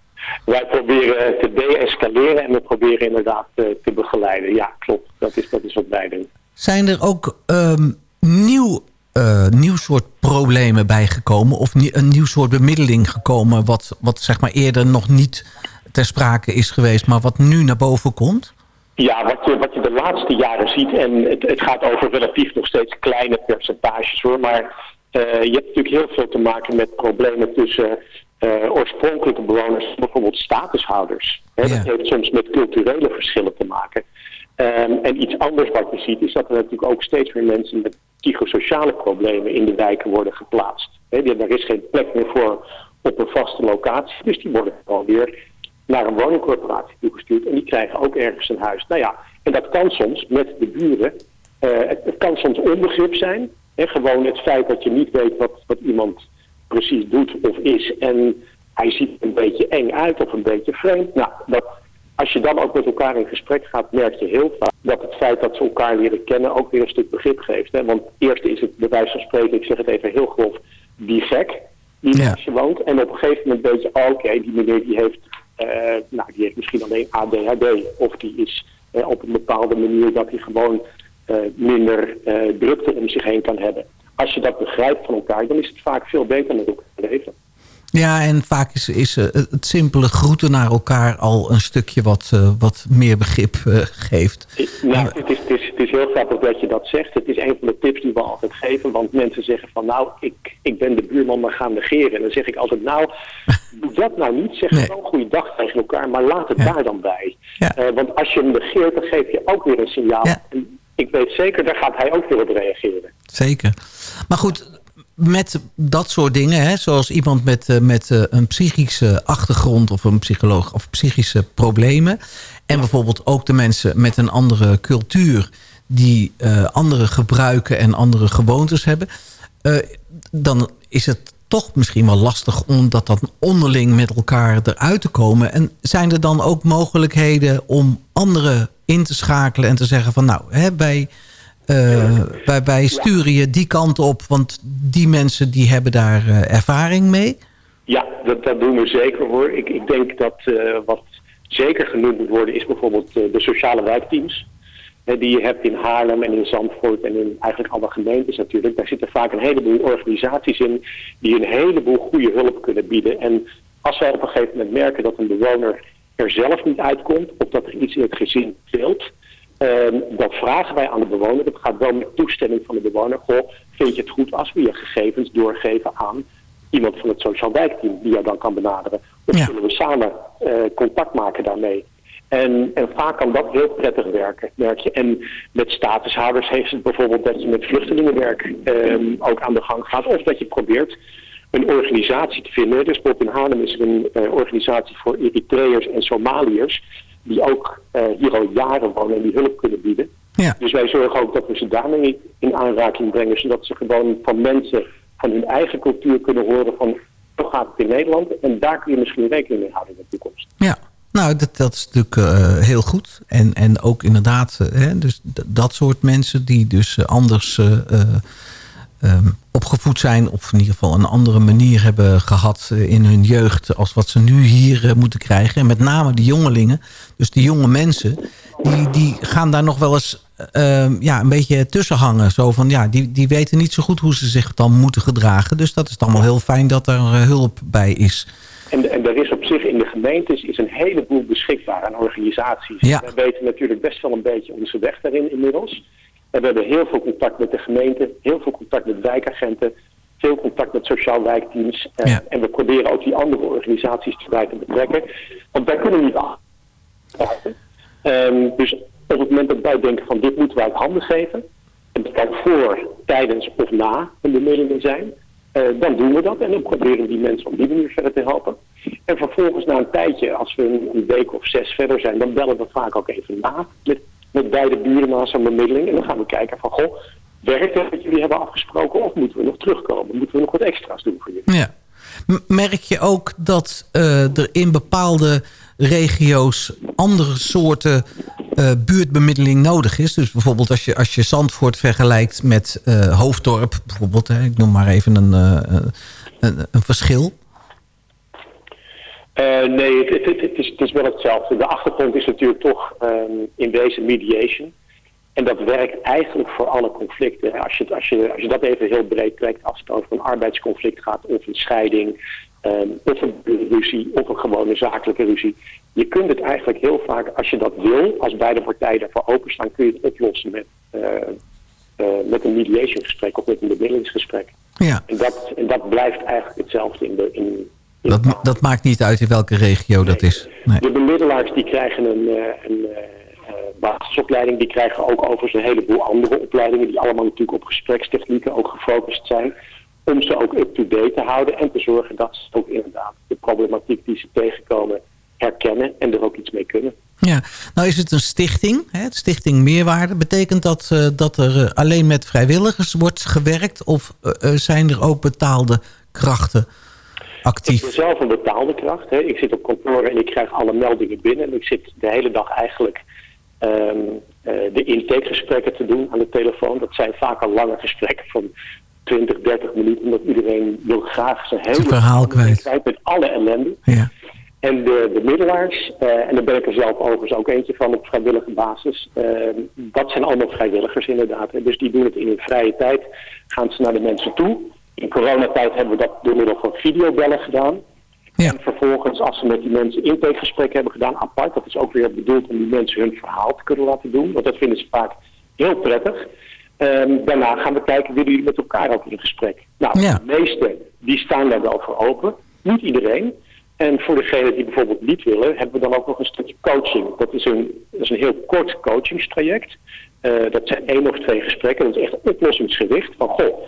Wij proberen te de-escaleren en we proberen inderdaad eh, te begeleiden. Ja, klopt. Dat is, dat is wat wij doen. Zijn er ook ehm, nieuw, eh, nieuw soort problemen bijgekomen... of nie- een nieuw soort bemiddeling gekomen... wat, wat zeg maar eerder nog niet ter sprake is geweest... maar wat nu naar boven komt? Ja, wat je, wat je de laatste jaren ziet, en het, het gaat over relatief nog steeds kleine percentages hoor, maar eh, je hebt natuurlijk heel veel te maken met problemen tussen eh, oorspronkelijke bewoners, bijvoorbeeld statushouders. Hè, Dat heeft soms met culturele verschillen te maken. Ehm, en iets anders wat je ziet, is dat er natuurlijk ook steeds meer mensen met psychosociale problemen in de wijken worden geplaatst. Hè, daar is geen plek meer voor op een vaste locatie, dus die worden gewoon weer naar een woningcorporatie toegestuurd en die krijgen ook ergens een huis. Nou ja, en dat kan soms met de buren, eh, het, het kan soms onbegrip zijn. Hè, gewoon het feit dat je niet weet wat, wat iemand precies doet of is en hij ziet een beetje eng uit of een beetje vreemd. Nou, dat, als je dan ook met elkaar in gesprek gaat, merk je heel vaak dat het feit dat ze elkaar leren kennen ook weer een stuk begrip geeft. Hè? Want eerst is het bij wijze van spreken, ik zeg het even heel grof, die gek die naast je woont. En op een gegeven moment weet je, oh, oké, die meneer die heeft, eh, nou, die heeft misschien alleen ADHD. Of die is eh, op een bepaalde manier dat hij gewoon eh, minder drukte om zich heen kan hebben. Als je dat begrijpt van elkaar, dan is het vaak veel beter met elkaar te leven. Ja, en vaak is, is eh, het simpele groeten naar elkaar al een stukje wat, eh, wat meer begrip eh, geeft. Nou, het is, het, is, het is heel grappig dat je dat zegt. Het is een van de tips die we altijd geven. Want mensen zeggen van nou, ik, ik ben de buurman maar gaan negeren. En dan zeg ik altijd nou, doe dat nou niet. Zeg Nee. gewoon goede dag tegen elkaar, maar laat het daar dan bij. Want als je hem negeert, dan geef je ook weer een signaal. En ik weet zeker, daar gaat hij ook weer op reageren. Zeker. Maar goed, met dat soort dingen, hè, zoals iemand met, eh, met eh, een psychische achtergrond of een psycholoog of psychische problemen. En bijvoorbeeld ook de mensen met een andere cultuur die eh, andere gebruiken en andere gewoontes hebben. dan is het toch misschien wel lastig om dat dan onderling met elkaar eruit te komen. En zijn er dan ook mogelijkheden om anderen in te schakelen en te zeggen van nou, hè, wij, eh, wij, wij sturen je die kant op, want die mensen die hebben daar eh, ervaring mee. Ja, dat, dat doen we zeker hoor. Ik, ik denk dat eh, wat zeker genoemd moet worden is bijvoorbeeld eh, de sociale wijkteams. Die je hebt in Haarlem en in Zandvoort en in eigenlijk alle gemeentes natuurlijk. Daar zitten vaak een heleboel organisaties in die een heleboel goede hulp kunnen bieden. En als wij op een gegeven moment merken dat een bewoner er zelf niet uitkomt of dat er iets in het gezin speelt, Ehm, dan vragen wij aan de bewoner, dat gaat wel met toestemming van de bewoner, goh, vind je het goed als we je gegevens doorgeven aan iemand van het sociaal wijkteam die jou dan kan benaderen? Of zullen we samen eh, contact maken daarmee? En, en vaak kan dat heel prettig werken, merk je. En met statushouders heeft het bijvoorbeeld dat je met vluchtelingenwerk ehm, ook aan de gang gaat. Of dat je probeert een organisatie te vinden. Dus in Haarlem is een eh, organisatie voor Eritreërs en Somaliërs die ook eh, hier al jaren wonen en die hulp kunnen bieden. Ja. Dus wij zorgen ook dat we ze daarmee in aanraking brengen, zodat ze gewoon van mensen van hun eigen cultuur kunnen horen van zo gaat het in Nederland en daar kun je misschien rekening mee houden in de toekomst. Ja, nou, dat, dat is natuurlijk eh, heel goed. En, en ook inderdaad, hè, dus dat soort mensen die dus anders eh, eh, ehm, opgevoed zijn... of in ieder geval een andere manier hebben gehad eh, in hun jeugd... als wat ze nu hier eh, moeten krijgen. En met name de jongelingen, dus de jonge mensen... die, die gaan daar nog wel eens eh, ehm, ja, een beetje tussen hangen. Zo van, ja, die, die weten niet zo goed hoe ze zich dan moeten gedragen. Dus dat is dan wel heel fijn dat er eh, hulp bij is. En, en er is op zich in de gemeentes is een heleboel beschikbaar aan organisaties. Ja. We weten natuurlijk best wel een beetje onze weg daarin inmiddels. En we hebben heel veel contact met de gemeente, heel veel contact met wijkagenten, veel contact met sociaal wijkteams. En we proberen ook die andere organisaties erbij te betrekken. Want wij kunnen niet afsluiten. Ehm, dus op het moment dat wij denken van dit moeten wij uit handen geven, en dat kan voor, tijdens of na een bemiddeling zijn, eh, dan doen we dat en dan proberen we die mensen op die manier verder te helpen. En vervolgens na een tijdje, als we een, een week of zes verder zijn, dan bellen we vaak ook even na met met beide na zo'n bemiddeling. En dan gaan we kijken van, goh, werkt het wat jullie hebben afgesproken of moeten we nog terugkomen? Moeten we nog wat extra's doen voor jullie? Ja. Merk je ook dat eh, er in bepaalde regio's andere soorten eh, buurtbemiddeling nodig is? Dus bijvoorbeeld als je, als je Zandvoort vergelijkt met eh, Hoofddorp, bijvoorbeeld, hè, ik noem maar even een, een, een verschil. Eh, nee, het, het, het, het is, het is wel hetzelfde. De achtergrond is natuurlijk toch ehm, in deze mediation. En dat werkt eigenlijk voor alle conflicten. Als je, als, je, als je dat even heel breed trekt, als het over een arbeidsconflict gaat, of een scheiding, ehm, of een ruzie, of een gewone zakelijke ruzie. Je kunt het eigenlijk heel vaak, als je dat wil, als beide partijen daarvoor openstaan, kun je het oplossen met, eh, eh, met een mediation gesprek of met een bemiddelingsgesprek. Ja. En, dat, en dat blijft eigenlijk hetzelfde in de, in, Dat, ma- dat maakt niet uit in welke regio dat is. Nee. De bemiddelaars die krijgen een, eh, een eh, eh, basisopleiding. Die krijgen ook overigens een heleboel andere opleidingen... die allemaal natuurlijk op gesprekstechnieken ook gefocust zijn... om ze ook up-to-date te houden en te zorgen dat ze ook inderdaad de problematiek die ze tegenkomen herkennen en er ook iets mee kunnen. Ja, nou is het een stichting, hè, Stichting Meerwaarde. Betekent dat dat er alleen met vrijwilligers wordt gewerkt... of zijn er ook betaalde krachten actief? Ik ben zelf een betaalde kracht. Hè. Ik zit op kantoor en ik krijg alle meldingen binnen. En ik zit de hele dag eigenlijk ehm, eh, de intakegesprekken te doen aan de telefoon. Dat zijn vaak al lange gesprekken van 20, 30 minuten. Omdat iedereen wil graag zijn hele verhaal kwijt. met alle ellende. Ja. En de bemiddelaars, eh, en daar ben ik er zelf overigens ook eentje van op vrijwillige basis. eh, dat zijn allemaal vrijwilligers inderdaad. Hè. Dus die doen het in hun vrije tijd. Gaan ze naar de mensen toe. In coronatijd hebben we dat door middel van videobellen gedaan. En vervolgens, als ze met die mensen intakegesprekken hebben gedaan, apart. Dat is ook weer bedoeld om die mensen hun verhaal te kunnen laten doen. Want dat vinden ze vaak heel prettig. Ehm, daarna gaan we kijken, willen jullie met elkaar ook in gesprek? Nou, Ja. de meesten die staan daar wel voor open. Niet iedereen. En voor degenen die bijvoorbeeld niet willen, hebben we dan ook nog een stukje coaching. Dat is een, dat is een heel kort coachingstraject. Eh, dat zijn één of twee gesprekken. Dat is echt oplossingsgericht. Van goh,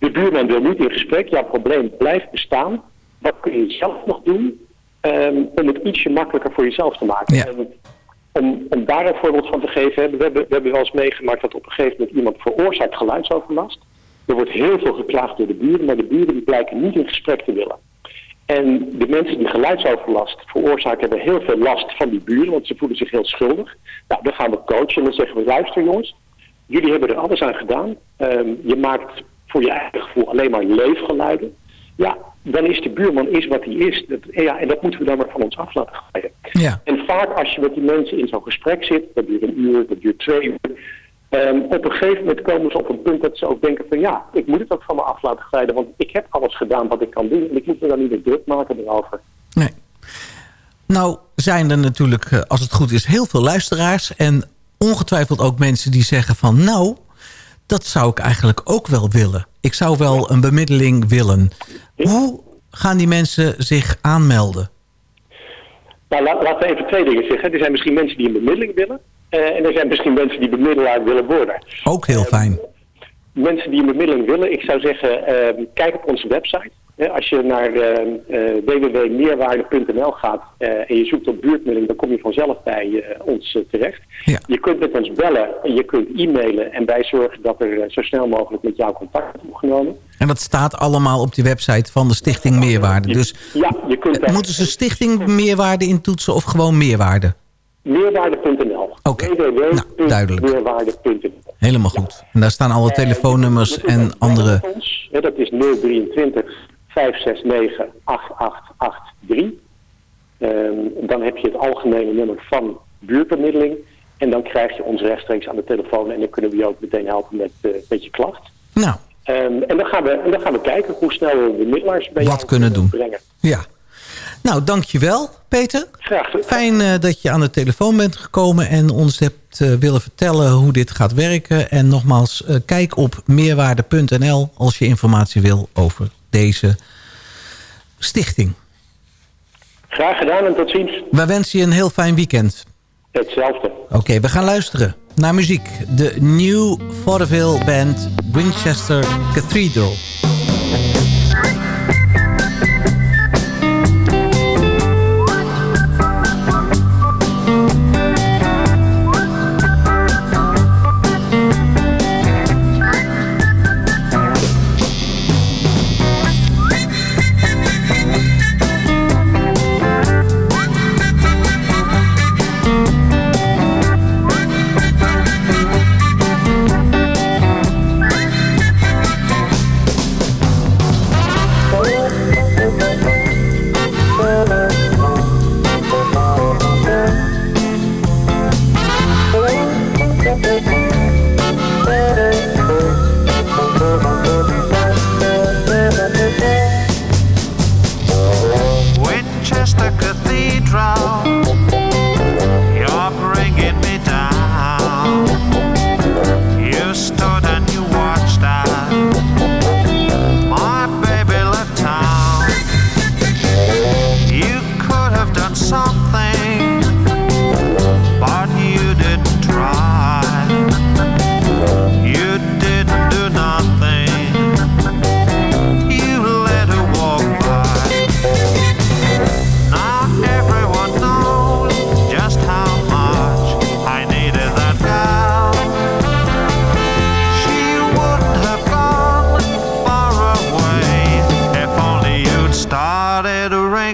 de buurman wil niet in gesprek. Jouw probleem blijft bestaan. Wat kun je zelf nog doen ehm, om het ietsje makkelijker voor jezelf te maken? En om, om daar een voorbeeld van te geven, hebben we, hebben, we hebben wel eens meegemaakt dat op een gegeven moment iemand veroorzaakt geluidsoverlast. Er wordt heel veel geklaagd door de buren, maar de buren die blijken niet in gesprek te willen. En de mensen die geluidsoverlast veroorzaken hebben heel veel last van die buren, want ze voelen zich heel schuldig. Nou, dan gaan we coachen en dan zeggen we, luister jongens, jullie hebben er alles aan gedaan. Ehm, je maakt voor je eigen gevoel alleen maar leefgeluiden. Ja, dan is de buurman is wat hij is. Dat, ja, en dat moeten we dan maar van ons af laten glijden. Ja. En vaak als je met die mensen in zo'n gesprek zit, dat duurt een uur, dat duurt twee uur. ehm, op een gegeven moment komen ze op een punt dat ze ook denken van ja, ik moet het ook van me af laten glijden. Want ik heb alles gedaan wat ik kan doen. En ik moet me dan niet meer druk maken erover. Nou zijn er natuurlijk, eh, als het goed is, heel veel luisteraars... en ongetwijfeld ook mensen die zeggen van... nou, dat zou ik eigenlijk ook wel willen. Ik zou wel een bemiddeling willen. Hoe gaan die mensen zich aanmelden? Nou, la- laten we even twee dingen zeggen. Er zijn misschien mensen die een bemiddeling willen. eh, en er zijn misschien mensen die bemiddelaar willen worden. Ook heel fijn. Mensen die een bemiddeling willen, ik zou zeggen, eh, kijk op onze website. Als je naar eh, eh, www.meerwaarde.nl gaat eh, en je zoekt op buurtmiddeling, dan kom je vanzelf bij eh, ons terecht. Je kunt met ons bellen en je kunt e-mailen en wij zorgen dat er zo snel mogelijk met jou contact wordt opgenomen. En dat staat allemaal op die website van de Stichting Meerwaarde. Dus Ja, je kunt daar moeten ze Stichting Meerwaarde intoetsen of gewoon Meerwaarde? meerwaarde.nl. Oké, www.meerwaarde.nl. Helemaal goed. En daar staan alle telefoonnummers en andere... ons. Dat is 023 569 8883. Ehm, dan heb je het algemene nummer van buurtbemiddeling. En dan krijg je ons rechtstreeks aan de telefoon. En dan kunnen we je ook meteen helpen met, eh, met je klacht. Nou. Ehm, en, dan gaan we, en dan gaan we kijken hoe snel we de bemiddelaars bij Wat kunnen doen. brengen. Ja. Nou, dankjewel Peter. Graag Fijn eh, dat je aan de telefoon bent gekomen en ons hebt eh, willen vertellen hoe dit gaat werken. En nogmaals, kijk op meerwaarde.nl als je informatie wil over deze stichting. Graag gedaan en tot ziens. Wij wensen je een heel fijn weekend. Hetzelfde. Oké, we gaan luisteren naar muziek. De New Vaudeville Band Winchester Cathedral.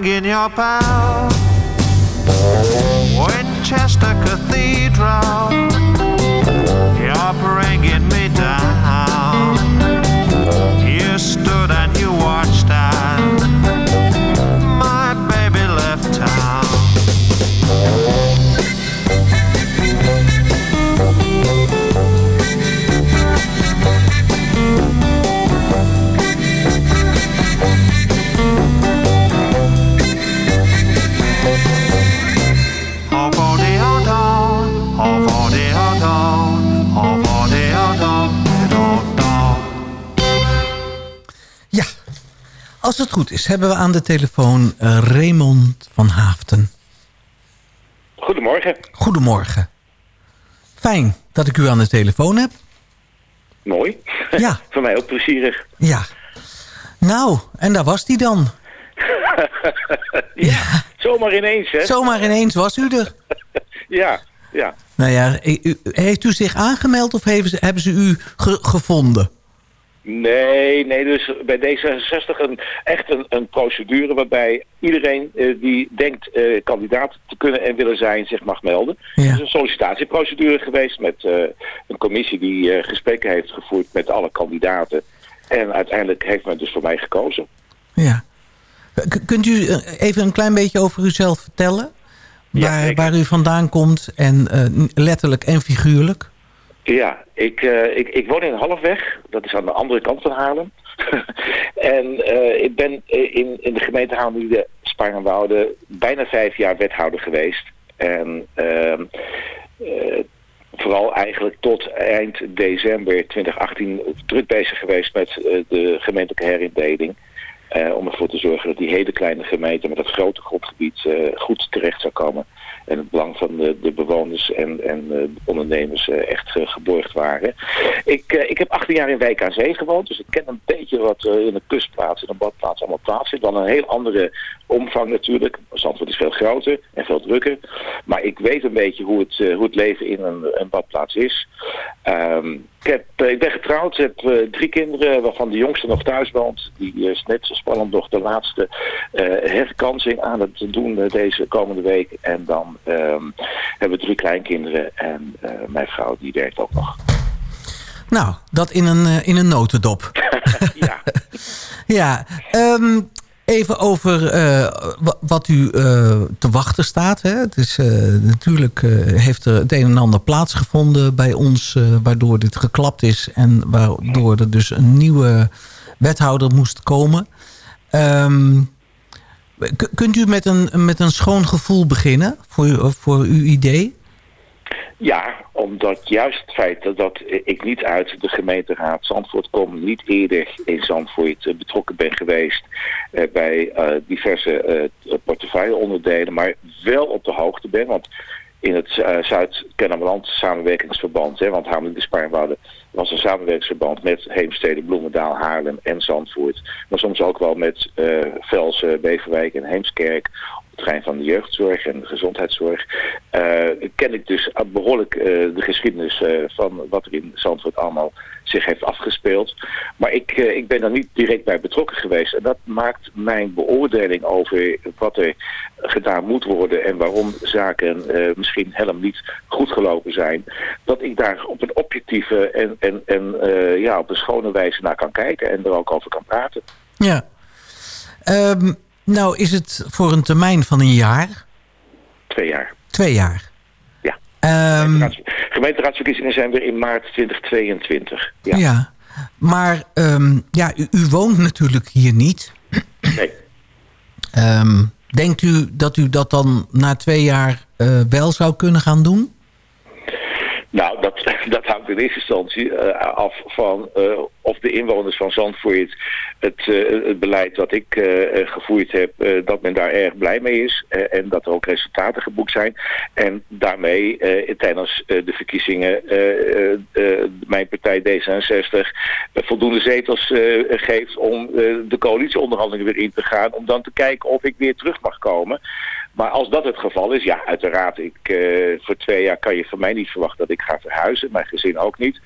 in your power. Winchester Cathedral. Als het goed is, hebben we aan de telefoon eh, Raymond van Haafden. Goedemorgen. Goedemorgen. Fijn dat ik u aan de telefoon heb. Mooi. Ja. Voor mij ook plezierig. Ja. Nou, en daar was die dan. ja, zomaar ineens, hè? Zomaar ineens was u er. Ja, ja. Nou ja, heeft u zich aangemeld of hebben ze, hebben ze u ge- gevonden? Nee, nee, dus bij D66 een, echt een, een procedure waarbij iedereen eh, die denkt eh, kandidaat te kunnen en willen zijn zich mag melden. Het is een sollicitatieprocedure geweest met eh, een commissie die eh, gesprekken heeft gevoerd met alle kandidaten. En uiteindelijk heeft men dus voor mij gekozen. Ja. K- kunt u even een klein beetje over uzelf vertellen? Waar, waar u vandaan komt en eh, letterlijk en figuurlijk? Ja, ik, eh, ik, ik woon in Halfweg. Dat is aan de andere kant van Haarlem. en eh, ik ben eh, in, in de gemeente Haarlem, Sparenwoude, bijna vijf jaar wethouder geweest. En ehm, eh, vooral eigenlijk tot eind december 2018 druk bezig geweest met de gemeentelijke herindeling. Eh, om ervoor te zorgen dat die hele kleine gemeente met dat grote grondgebied eh, goed terecht zou komen. En het belang van de, de bewoners en, en eh, de ondernemers echt geborgd waren. Ik, ik heb 18 jaar in Wijk aan Zee gewoond, dus ik ken een beetje wat in een kustplaats en een badplaats allemaal plaatsvindt. Dan een heel andere omvang natuurlijk. Zandvoort is veel groter en veel drukker. Maar ik weet een beetje hoe het, hoe het leven in een, een badplaats is. Ehm, ik, heb, eh, ik ben getrouwd, heb eh, drie kinderen, waarvan de jongste nog thuis woont. Die is net zo spannend nog de laatste eh, herkansing aan het doen deze komende week. En dan ehm, hebben we drie kleinkinderen en mijn vrouw die werkt ook nog. Nou, dat in een, in een notendop. ja. ja, ehm, even over eh, wa- wat u eh, te wachten staat. Hè. Het is, eh, natuurlijk heeft er het een en ander plaatsgevonden bij ons... waardoor dit geklapt is en waardoor er dus een nieuwe wethouder moest komen. Ehm, kunt u met een, met een schoon gevoel beginnen voor, voor uw idee? Ja, omdat juist het feit dat, ik niet uit de gemeenteraad Zandvoort kom, niet eerder in Zandvoort eh, betrokken ben geweest eh, bij eh, diverse portefeuilleonderdelen, maar wel op de hoogte ben. Want in het Zuid-Kennemerland samenwerkingsverband, hè, want Haarlem de Spaarwouden was een samenwerkingsverband met Heemstede, Bloemendaal, Haarlem en Zandvoort. Maar soms ook wel met Velsen, Beverwijk en Heemskerk terrein van de jeugdzorg en de gezondheidszorg. eh, ken ik dus behoorlijk eh, de geschiedenis eh, van wat er in Zandvoort allemaal zich heeft afgespeeld. Maar ik, ik ben daar niet direct bij betrokken geweest. En dat maakt mijn beoordeling over wat er gedaan moet worden en waarom zaken misschien helemaal niet goed gelopen zijn. Dat ik daar op een objectieve en, en, en ja, op een schone wijze naar kan kijken en er ook over kan praten. Ja. Ehm, nou, is het voor een termijn van een jaar? Twee jaar. Twee jaar? Ja. Ehm, Gemeenteraadsverkiezingen zijn weer in maart 2022. Ja. ja. Maar ehm, ja, u, u woont natuurlijk hier niet. Nee. Ehm, denkt u dat u dat dan na twee jaar eh, wel zou kunnen gaan doen? Nou, dat, dat hangt in eerste instantie eh, af van eh, of de inwoners van Zandvoort het, eh, het beleid dat ik gevoerd heb, dat men daar erg blij mee is en dat er ook resultaten geboekt zijn. En daarmee tijdens de verkiezingen mijn partij D66 eh, voldoende zetels geeft om de coalitieonderhandelingen weer in te gaan, om dan te kijken of ik weer terug mag komen. Maar als dat het geval is, ja, uiteraard. Ik, eh, voor twee jaar kan je van mij niet verwachten dat ik ga verhuizen. Mijn gezin ook niet.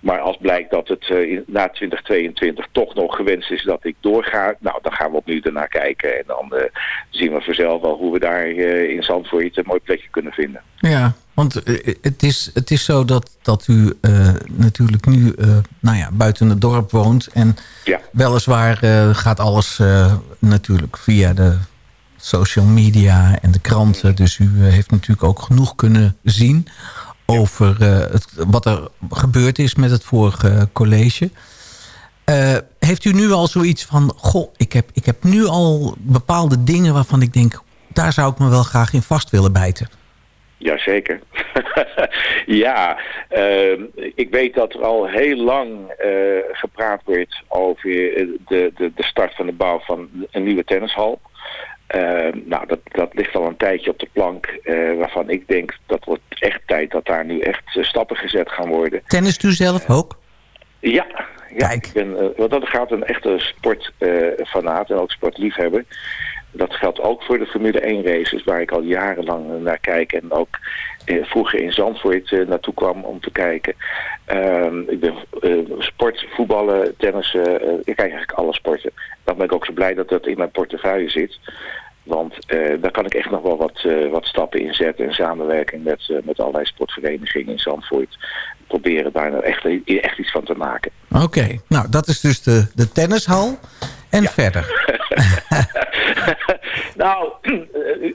Maar als blijkt dat het in- na 2022 toch nog gewenst is dat ik doorga... nou, dan gaan we opnieuw ernaar kijken. En dan eh, zien we vanzelf wel hoe we daar in Zandvoort een mooi plekje kunnen vinden. Ja, want het is, het is zo dat, dat u natuurlijk nu nou ja, buiten het dorp woont. En Ja. weliswaar gaat alles natuurlijk via de social media en de kranten. Dus u eh, heeft natuurlijk ook genoeg kunnen zien over eh, wat er gebeurd is met het vorige college. Eh, heeft u nu al zoiets van... Goh, ik heb, ik heb nu al bepaalde dingen waarvan ik denk... daar zou ik me wel graag in vast willen bijten. Jazeker. ja, ehm, ik weet dat er al heel lang gepraat wordt over de, de, de start van de bouw van een nieuwe tennishal. Ehm, nou, dat, dat ligt al een tijdje op de plank, eh, waarvan ik denk dat wordt echt tijd dat daar nu echt eh, stappen gezet gaan worden. Tennist u zelf ook? Ja, ja ik ben, eh, want dat gaat een echte sportfanaat en ook sportliefhebber. Dat geldt ook voor de Formule 1 races, waar ik al jarenlang naar kijk en ook eh, vroeger in Zandvoort eh, naartoe kwam om te kijken. Ehm, ik ben eh, sport, voetballen, tennissen, eh, ik kijk eigenlijk alle sporten. Dan ben ik ook zo blij dat dat in mijn portefeuille zit. Want eh, daar kan ik echt nog wel wat, eh, wat stappen in zetten in samenwerking met, eh, met allerlei sportverenigingen in Zandvoort. Proberen daar nou echt, echt iets van te maken. Oké, nou dat is dus de, de tennishal. En verder? Nou, u,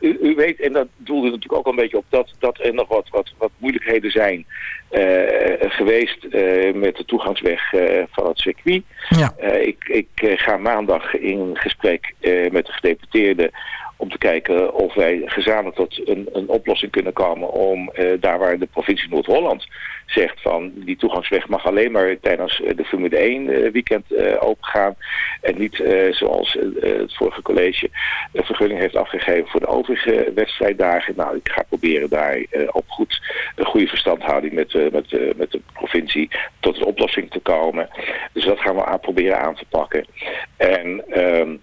u- u weet, en dat doelde natuurlijk ook al een beetje op, dat, dat er nog wat, wat, wat moeilijkheden zijn eh, geweest eh, met de toegangsweg eh, van het circuit. Ja. Eh, ik ik eh, ga maandag in gesprek eh, met de gedeputeerden om te kijken of wij gezamenlijk tot een, een oplossing kunnen komen om eh, daar waar de provincie Noord-Holland zegt van die toegangsweg mag alleen maar tijdens eh, de Formule 1 eh, weekend eh opengaan en niet zoals het vorige college een vergunning heeft afgegeven voor de overige wedstrijddagen. Nou, ik ga proberen daar op goed, een goede verstandhouding met, met, met de provincie tot een oplossing te komen. Dus dat gaan we aan proberen aan te pakken. En ehm,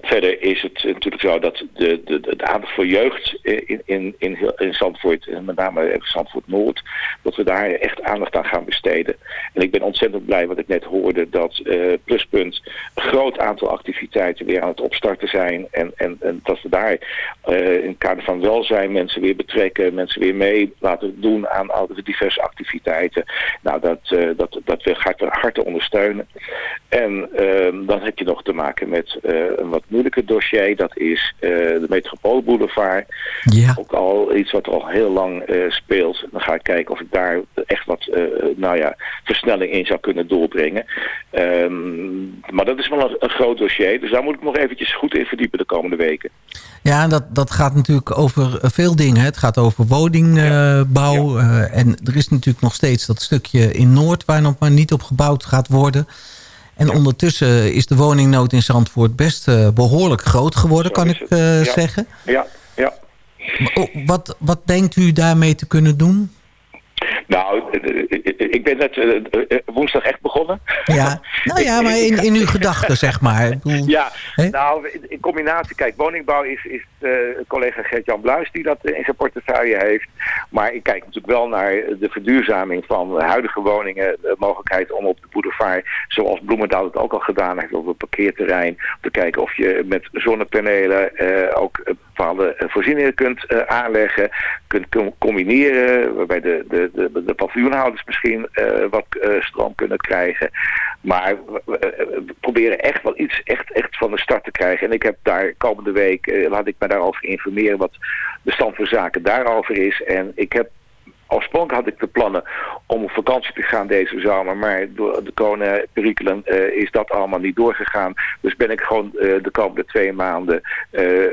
Verder is het natuurlijk zo dat de, de, aandacht voor jeugd in, in, in, heel- in Zandvoort, en met name in Zandvoort Noord, dat we daar echt aandacht aan gaan besteden. En ik ben ontzettend blij wat ik net hoorde, dat eh, Pluspunt een groot aantal activiteiten weer aan het opstarten zijn. En, en, en dat we daar eh, in het kader van welzijn mensen weer betrekken, mensen weer mee laten doen aan al diverse activiteiten. Nou, dat, eh, dat, dat we harte, harte ondersteunen. En ehm, dan heb je nog te maken met eh, een wat moeilijker dossier. Dat is eh, de Metropoolboulevard. Ja. Ook al iets wat al heel lang eh, speelt. Dan ga ik kijken of ik daar echt wat eh, nou ja, versnelling in zou kunnen doorbrengen. Ehm, maar dat is wel een, een groot dossier. Dus daar moet ik nog eventjes goed in verdiepen de komende weken. Ja, en dat, dat gaat natuurlijk over veel dingen. hè. Het gaat over woningbouw. en er is natuurlijk nog steeds dat stukje in Noord... waar nog maar niet op gebouwd gaat worden. En ondertussen is de woningnood in Zandvoort best eh, behoorlijk groot geworden, kan ik eh, Ja. zeggen. Ja, ja. Oh, Wat, wat denkt u daarmee te kunnen doen? Nou, eh, ik ben net woensdag echt begonnen. Ja, nou ja, maar in, in uw gedachten, zeg maar. Ik bedoel, Ja, nou, in, in combinatie, kijk, woningbouw is, is collega Gert-Jan Bluis die dat eh, in zijn portefeuille heeft. Maar ik kijk natuurlijk wel naar de verduurzaming van huidige woningen. De mogelijkheid om op de boulevard, zoals Bloemendaal het ook al gedaan heeft, op het parkeerterrein, te kijken of je met zonnepanelen eh, ook eh, bepaalde eh, voorzieningen kunt eh, aanleggen, kunt com- combineren, waarbij de, de, de, de paviljoenhouders misschien eh, wat eh, stroom kunnen krijgen. Maar we, we- proberen echt wel iets echt, echt van de start te krijgen. En ik heb daar komende week, eh, laat ik me daarover informeren wat de stand van zaken daarover is. En ik heb Oorspronkelijk had ik de plannen om op vakantie te gaan deze zomer, maar door de coronaperikelen eh is dat allemaal niet doorgegaan. Dus ben ik gewoon eh, de komende twee maanden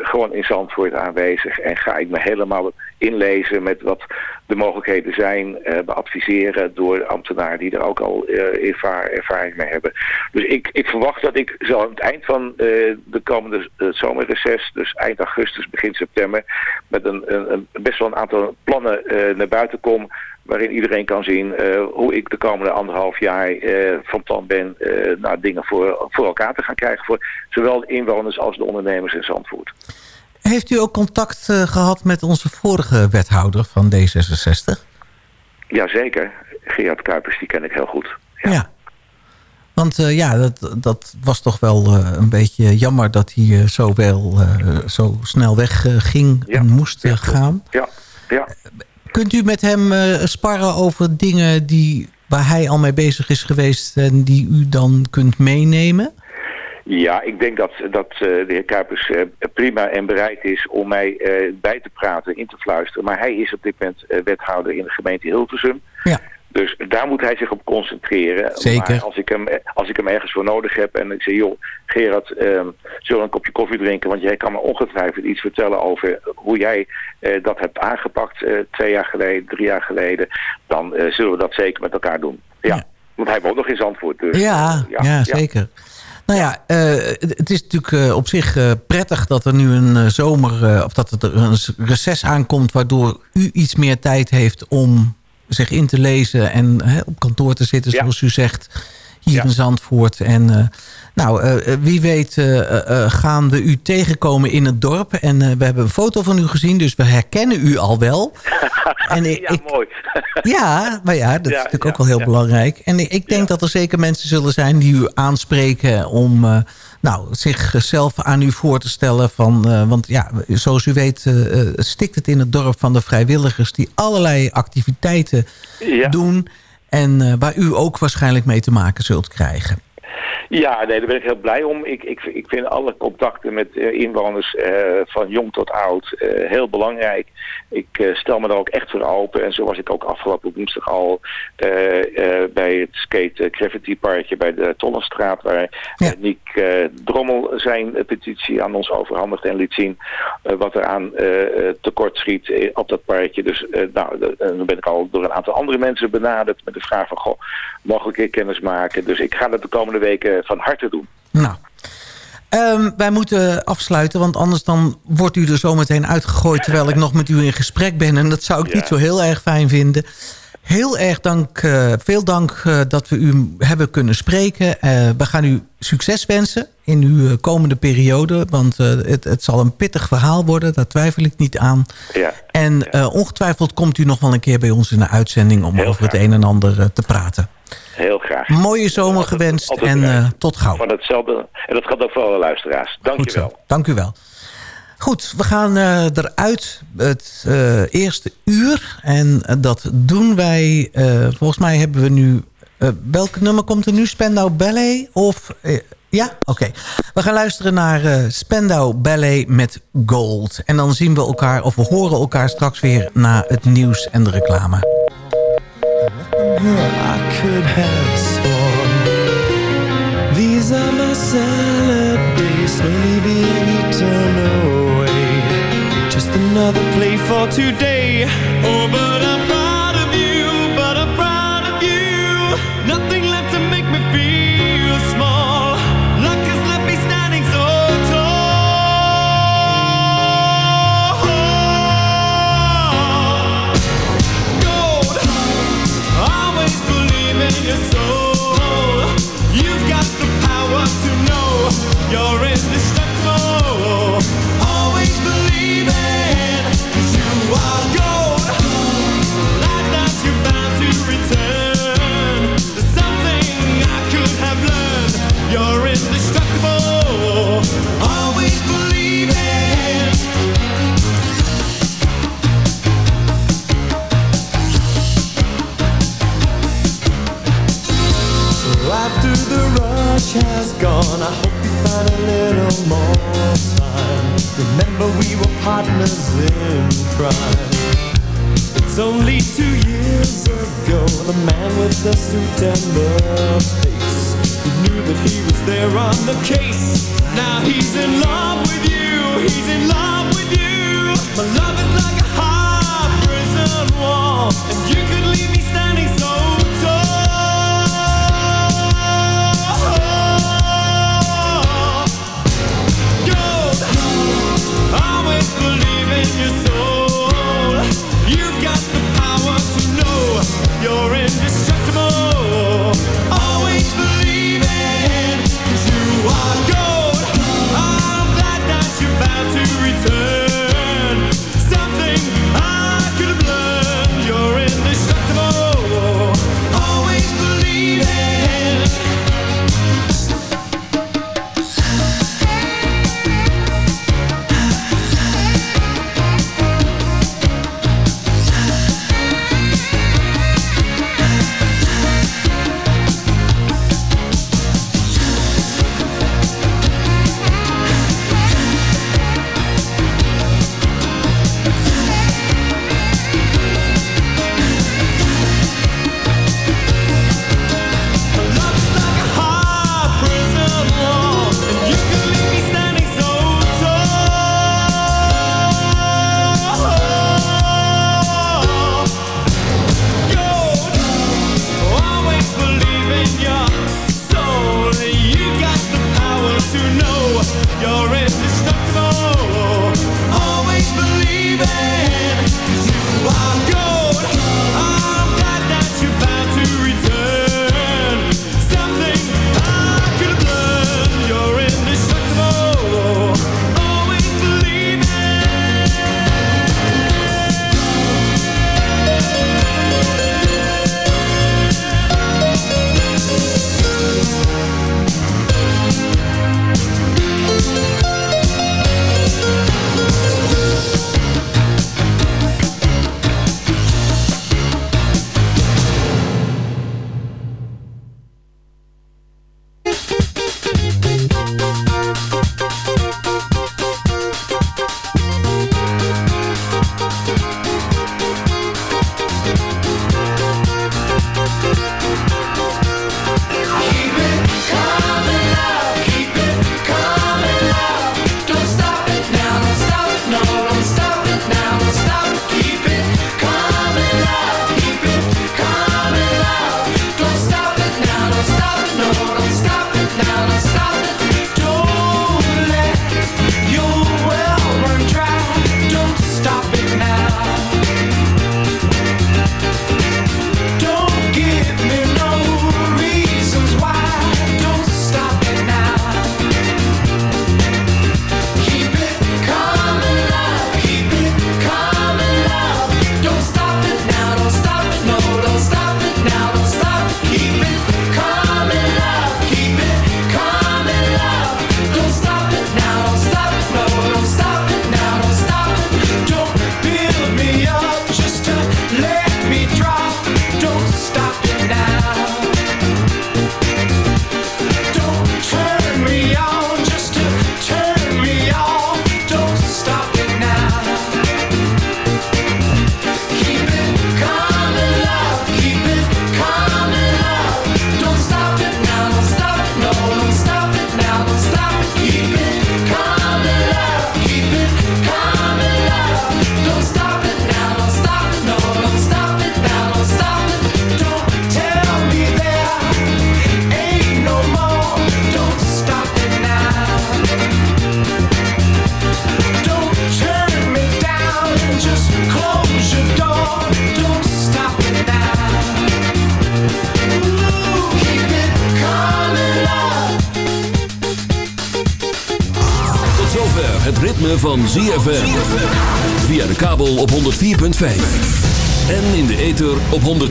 gewoon in Zandvoort aanwezig en ga ik me helemaal inlezen met wat de mogelijkheden zijn, eh beadviseren door ambtenaren die er ook al eh, ervaring mee hebben. Dus ik, ik verwacht dat ik zo aan het eind van eh, de komende zomerreces, dus eind augustus, begin september, met een, een, best wel een aantal plannen naar buiten kom waarin iedereen kan zien hoe ik de komende anderhalf jaar van plan ben eh nou, dingen voor, voor elkaar te gaan krijgen voor zowel de inwoners als de ondernemers in Zandvoort. Heeft u ook contact eh, gehad met onze vorige wethouder van D66? Jazeker, Gerard Kuipers, die ken ik heel goed. Ja. Want eh, ja, dat, dat was toch wel eh, een beetje jammer dat hij zo, wel, zo snel wegging en moest gaan. Ja, ja. Kunt u met hem sparren over dingen die, waar hij al mee bezig is geweest... en die u dan kunt meenemen? Ja, ik denk dat, dat eh, de heer Kuipers eh, prima en bereid is om mij eh, bij te praten, in te fluisteren. Maar hij is op dit moment wethouder in de gemeente Hilversum. Ja. Dus daar moet hij zich op concentreren. Zeker. Maar als ik hem, als ik hem ergens voor nodig heb en ik zeg, joh, Gerard, ehm, zullen we een kopje koffie drinken? Want jij kan me ongetwijfeld iets vertellen over hoe jij dat hebt aangepakt twee jaar geleden, drie jaar geleden. Dan zullen we dat zeker met elkaar doen. Ja. Want hij woont nog in Zandvoort. Dus, Ja, ja, zeker. Nou ja, eh, het is natuurlijk eh, op zich eh, prettig dat er nu een zomer... of dat er een reces aankomt... waardoor u iets meer tijd heeft om zich in te lezen... en hè, op kantoor te zitten, zoals u zegt, hier in Zandvoort. En eh, nou, eh, eh, wie weet gaan we u tegenkomen in het dorp. En we hebben een foto van u gezien, dus we herkennen u al wel. en ik, ja, mooi. ja, maar ja, dat is natuurlijk ook wel heel belangrijk. En ik- denk dat er zeker mensen zullen zijn die u aanspreken om nou, zichzelf aan u voor te stellen. Van, want ja, zoals u weet stikt het in het dorp van de vrijwilligers die allerlei activiteiten Ja. doen. En eh, waar u ook waarschijnlijk mee te maken zult krijgen. Ja, nee, daar ben ik heel blij om. Ik, ik, ik vind alle contacten met eh, inwoners eh, van jong tot oud eh, heel belangrijk. Ik stel me daar ook echt voor open. En zo was ik ook afgelopen woensdag al bij het skate Gravity Parkje bij de Tollenstraat. Waar ja. Niek eh, Drommel zijn petitie aan ons overhandigd en liet zien wat er aan tekort schiet op dat parkje. Dus nou, dan ben ik al door een aantal andere mensen benaderd met de vraag van, goh, een keer kennis maken? Dus ik ga dat de komende weken van harte doen. Nou, ehm, wij moeten afsluiten, want anders dan wordt u er zometeen uitgegooid... terwijl ik nog met u in gesprek ben. En dat zou ik niet zo heel erg fijn vinden. Heel erg dank, eh, veel dank eh, dat we u hebben kunnen spreken. Eh, we gaan u succes wensen in uw komende periode. Want het, het zal een pittig verhaal worden, daar twijfel ik niet aan. Ja. En ongetwijfeld komt u nog wel een keer bij ons in de uitzending... om over het een en ander te praten. Heel graag. Mooie zomer gewenst en eh, tot gauw. Van hetzelfde. En dat geldt ook voor alle luisteraars. Dank Goed je wel. zo. Dank u wel. Goed, we gaan eh, eruit het eh, eerste uur. En dat doen wij... volgens mij hebben we nu... welk nummer komt er nu? Spendau Ballet? Of... ja? Oké. We gaan luisteren naar Spendau Ballet met Gold. En dan zien we elkaar, of we horen elkaar straks weer... na het nieuws en de reclame. I could have sworn These are my salad days Slowly being eaten away. Just another play for today. Oh, but I'm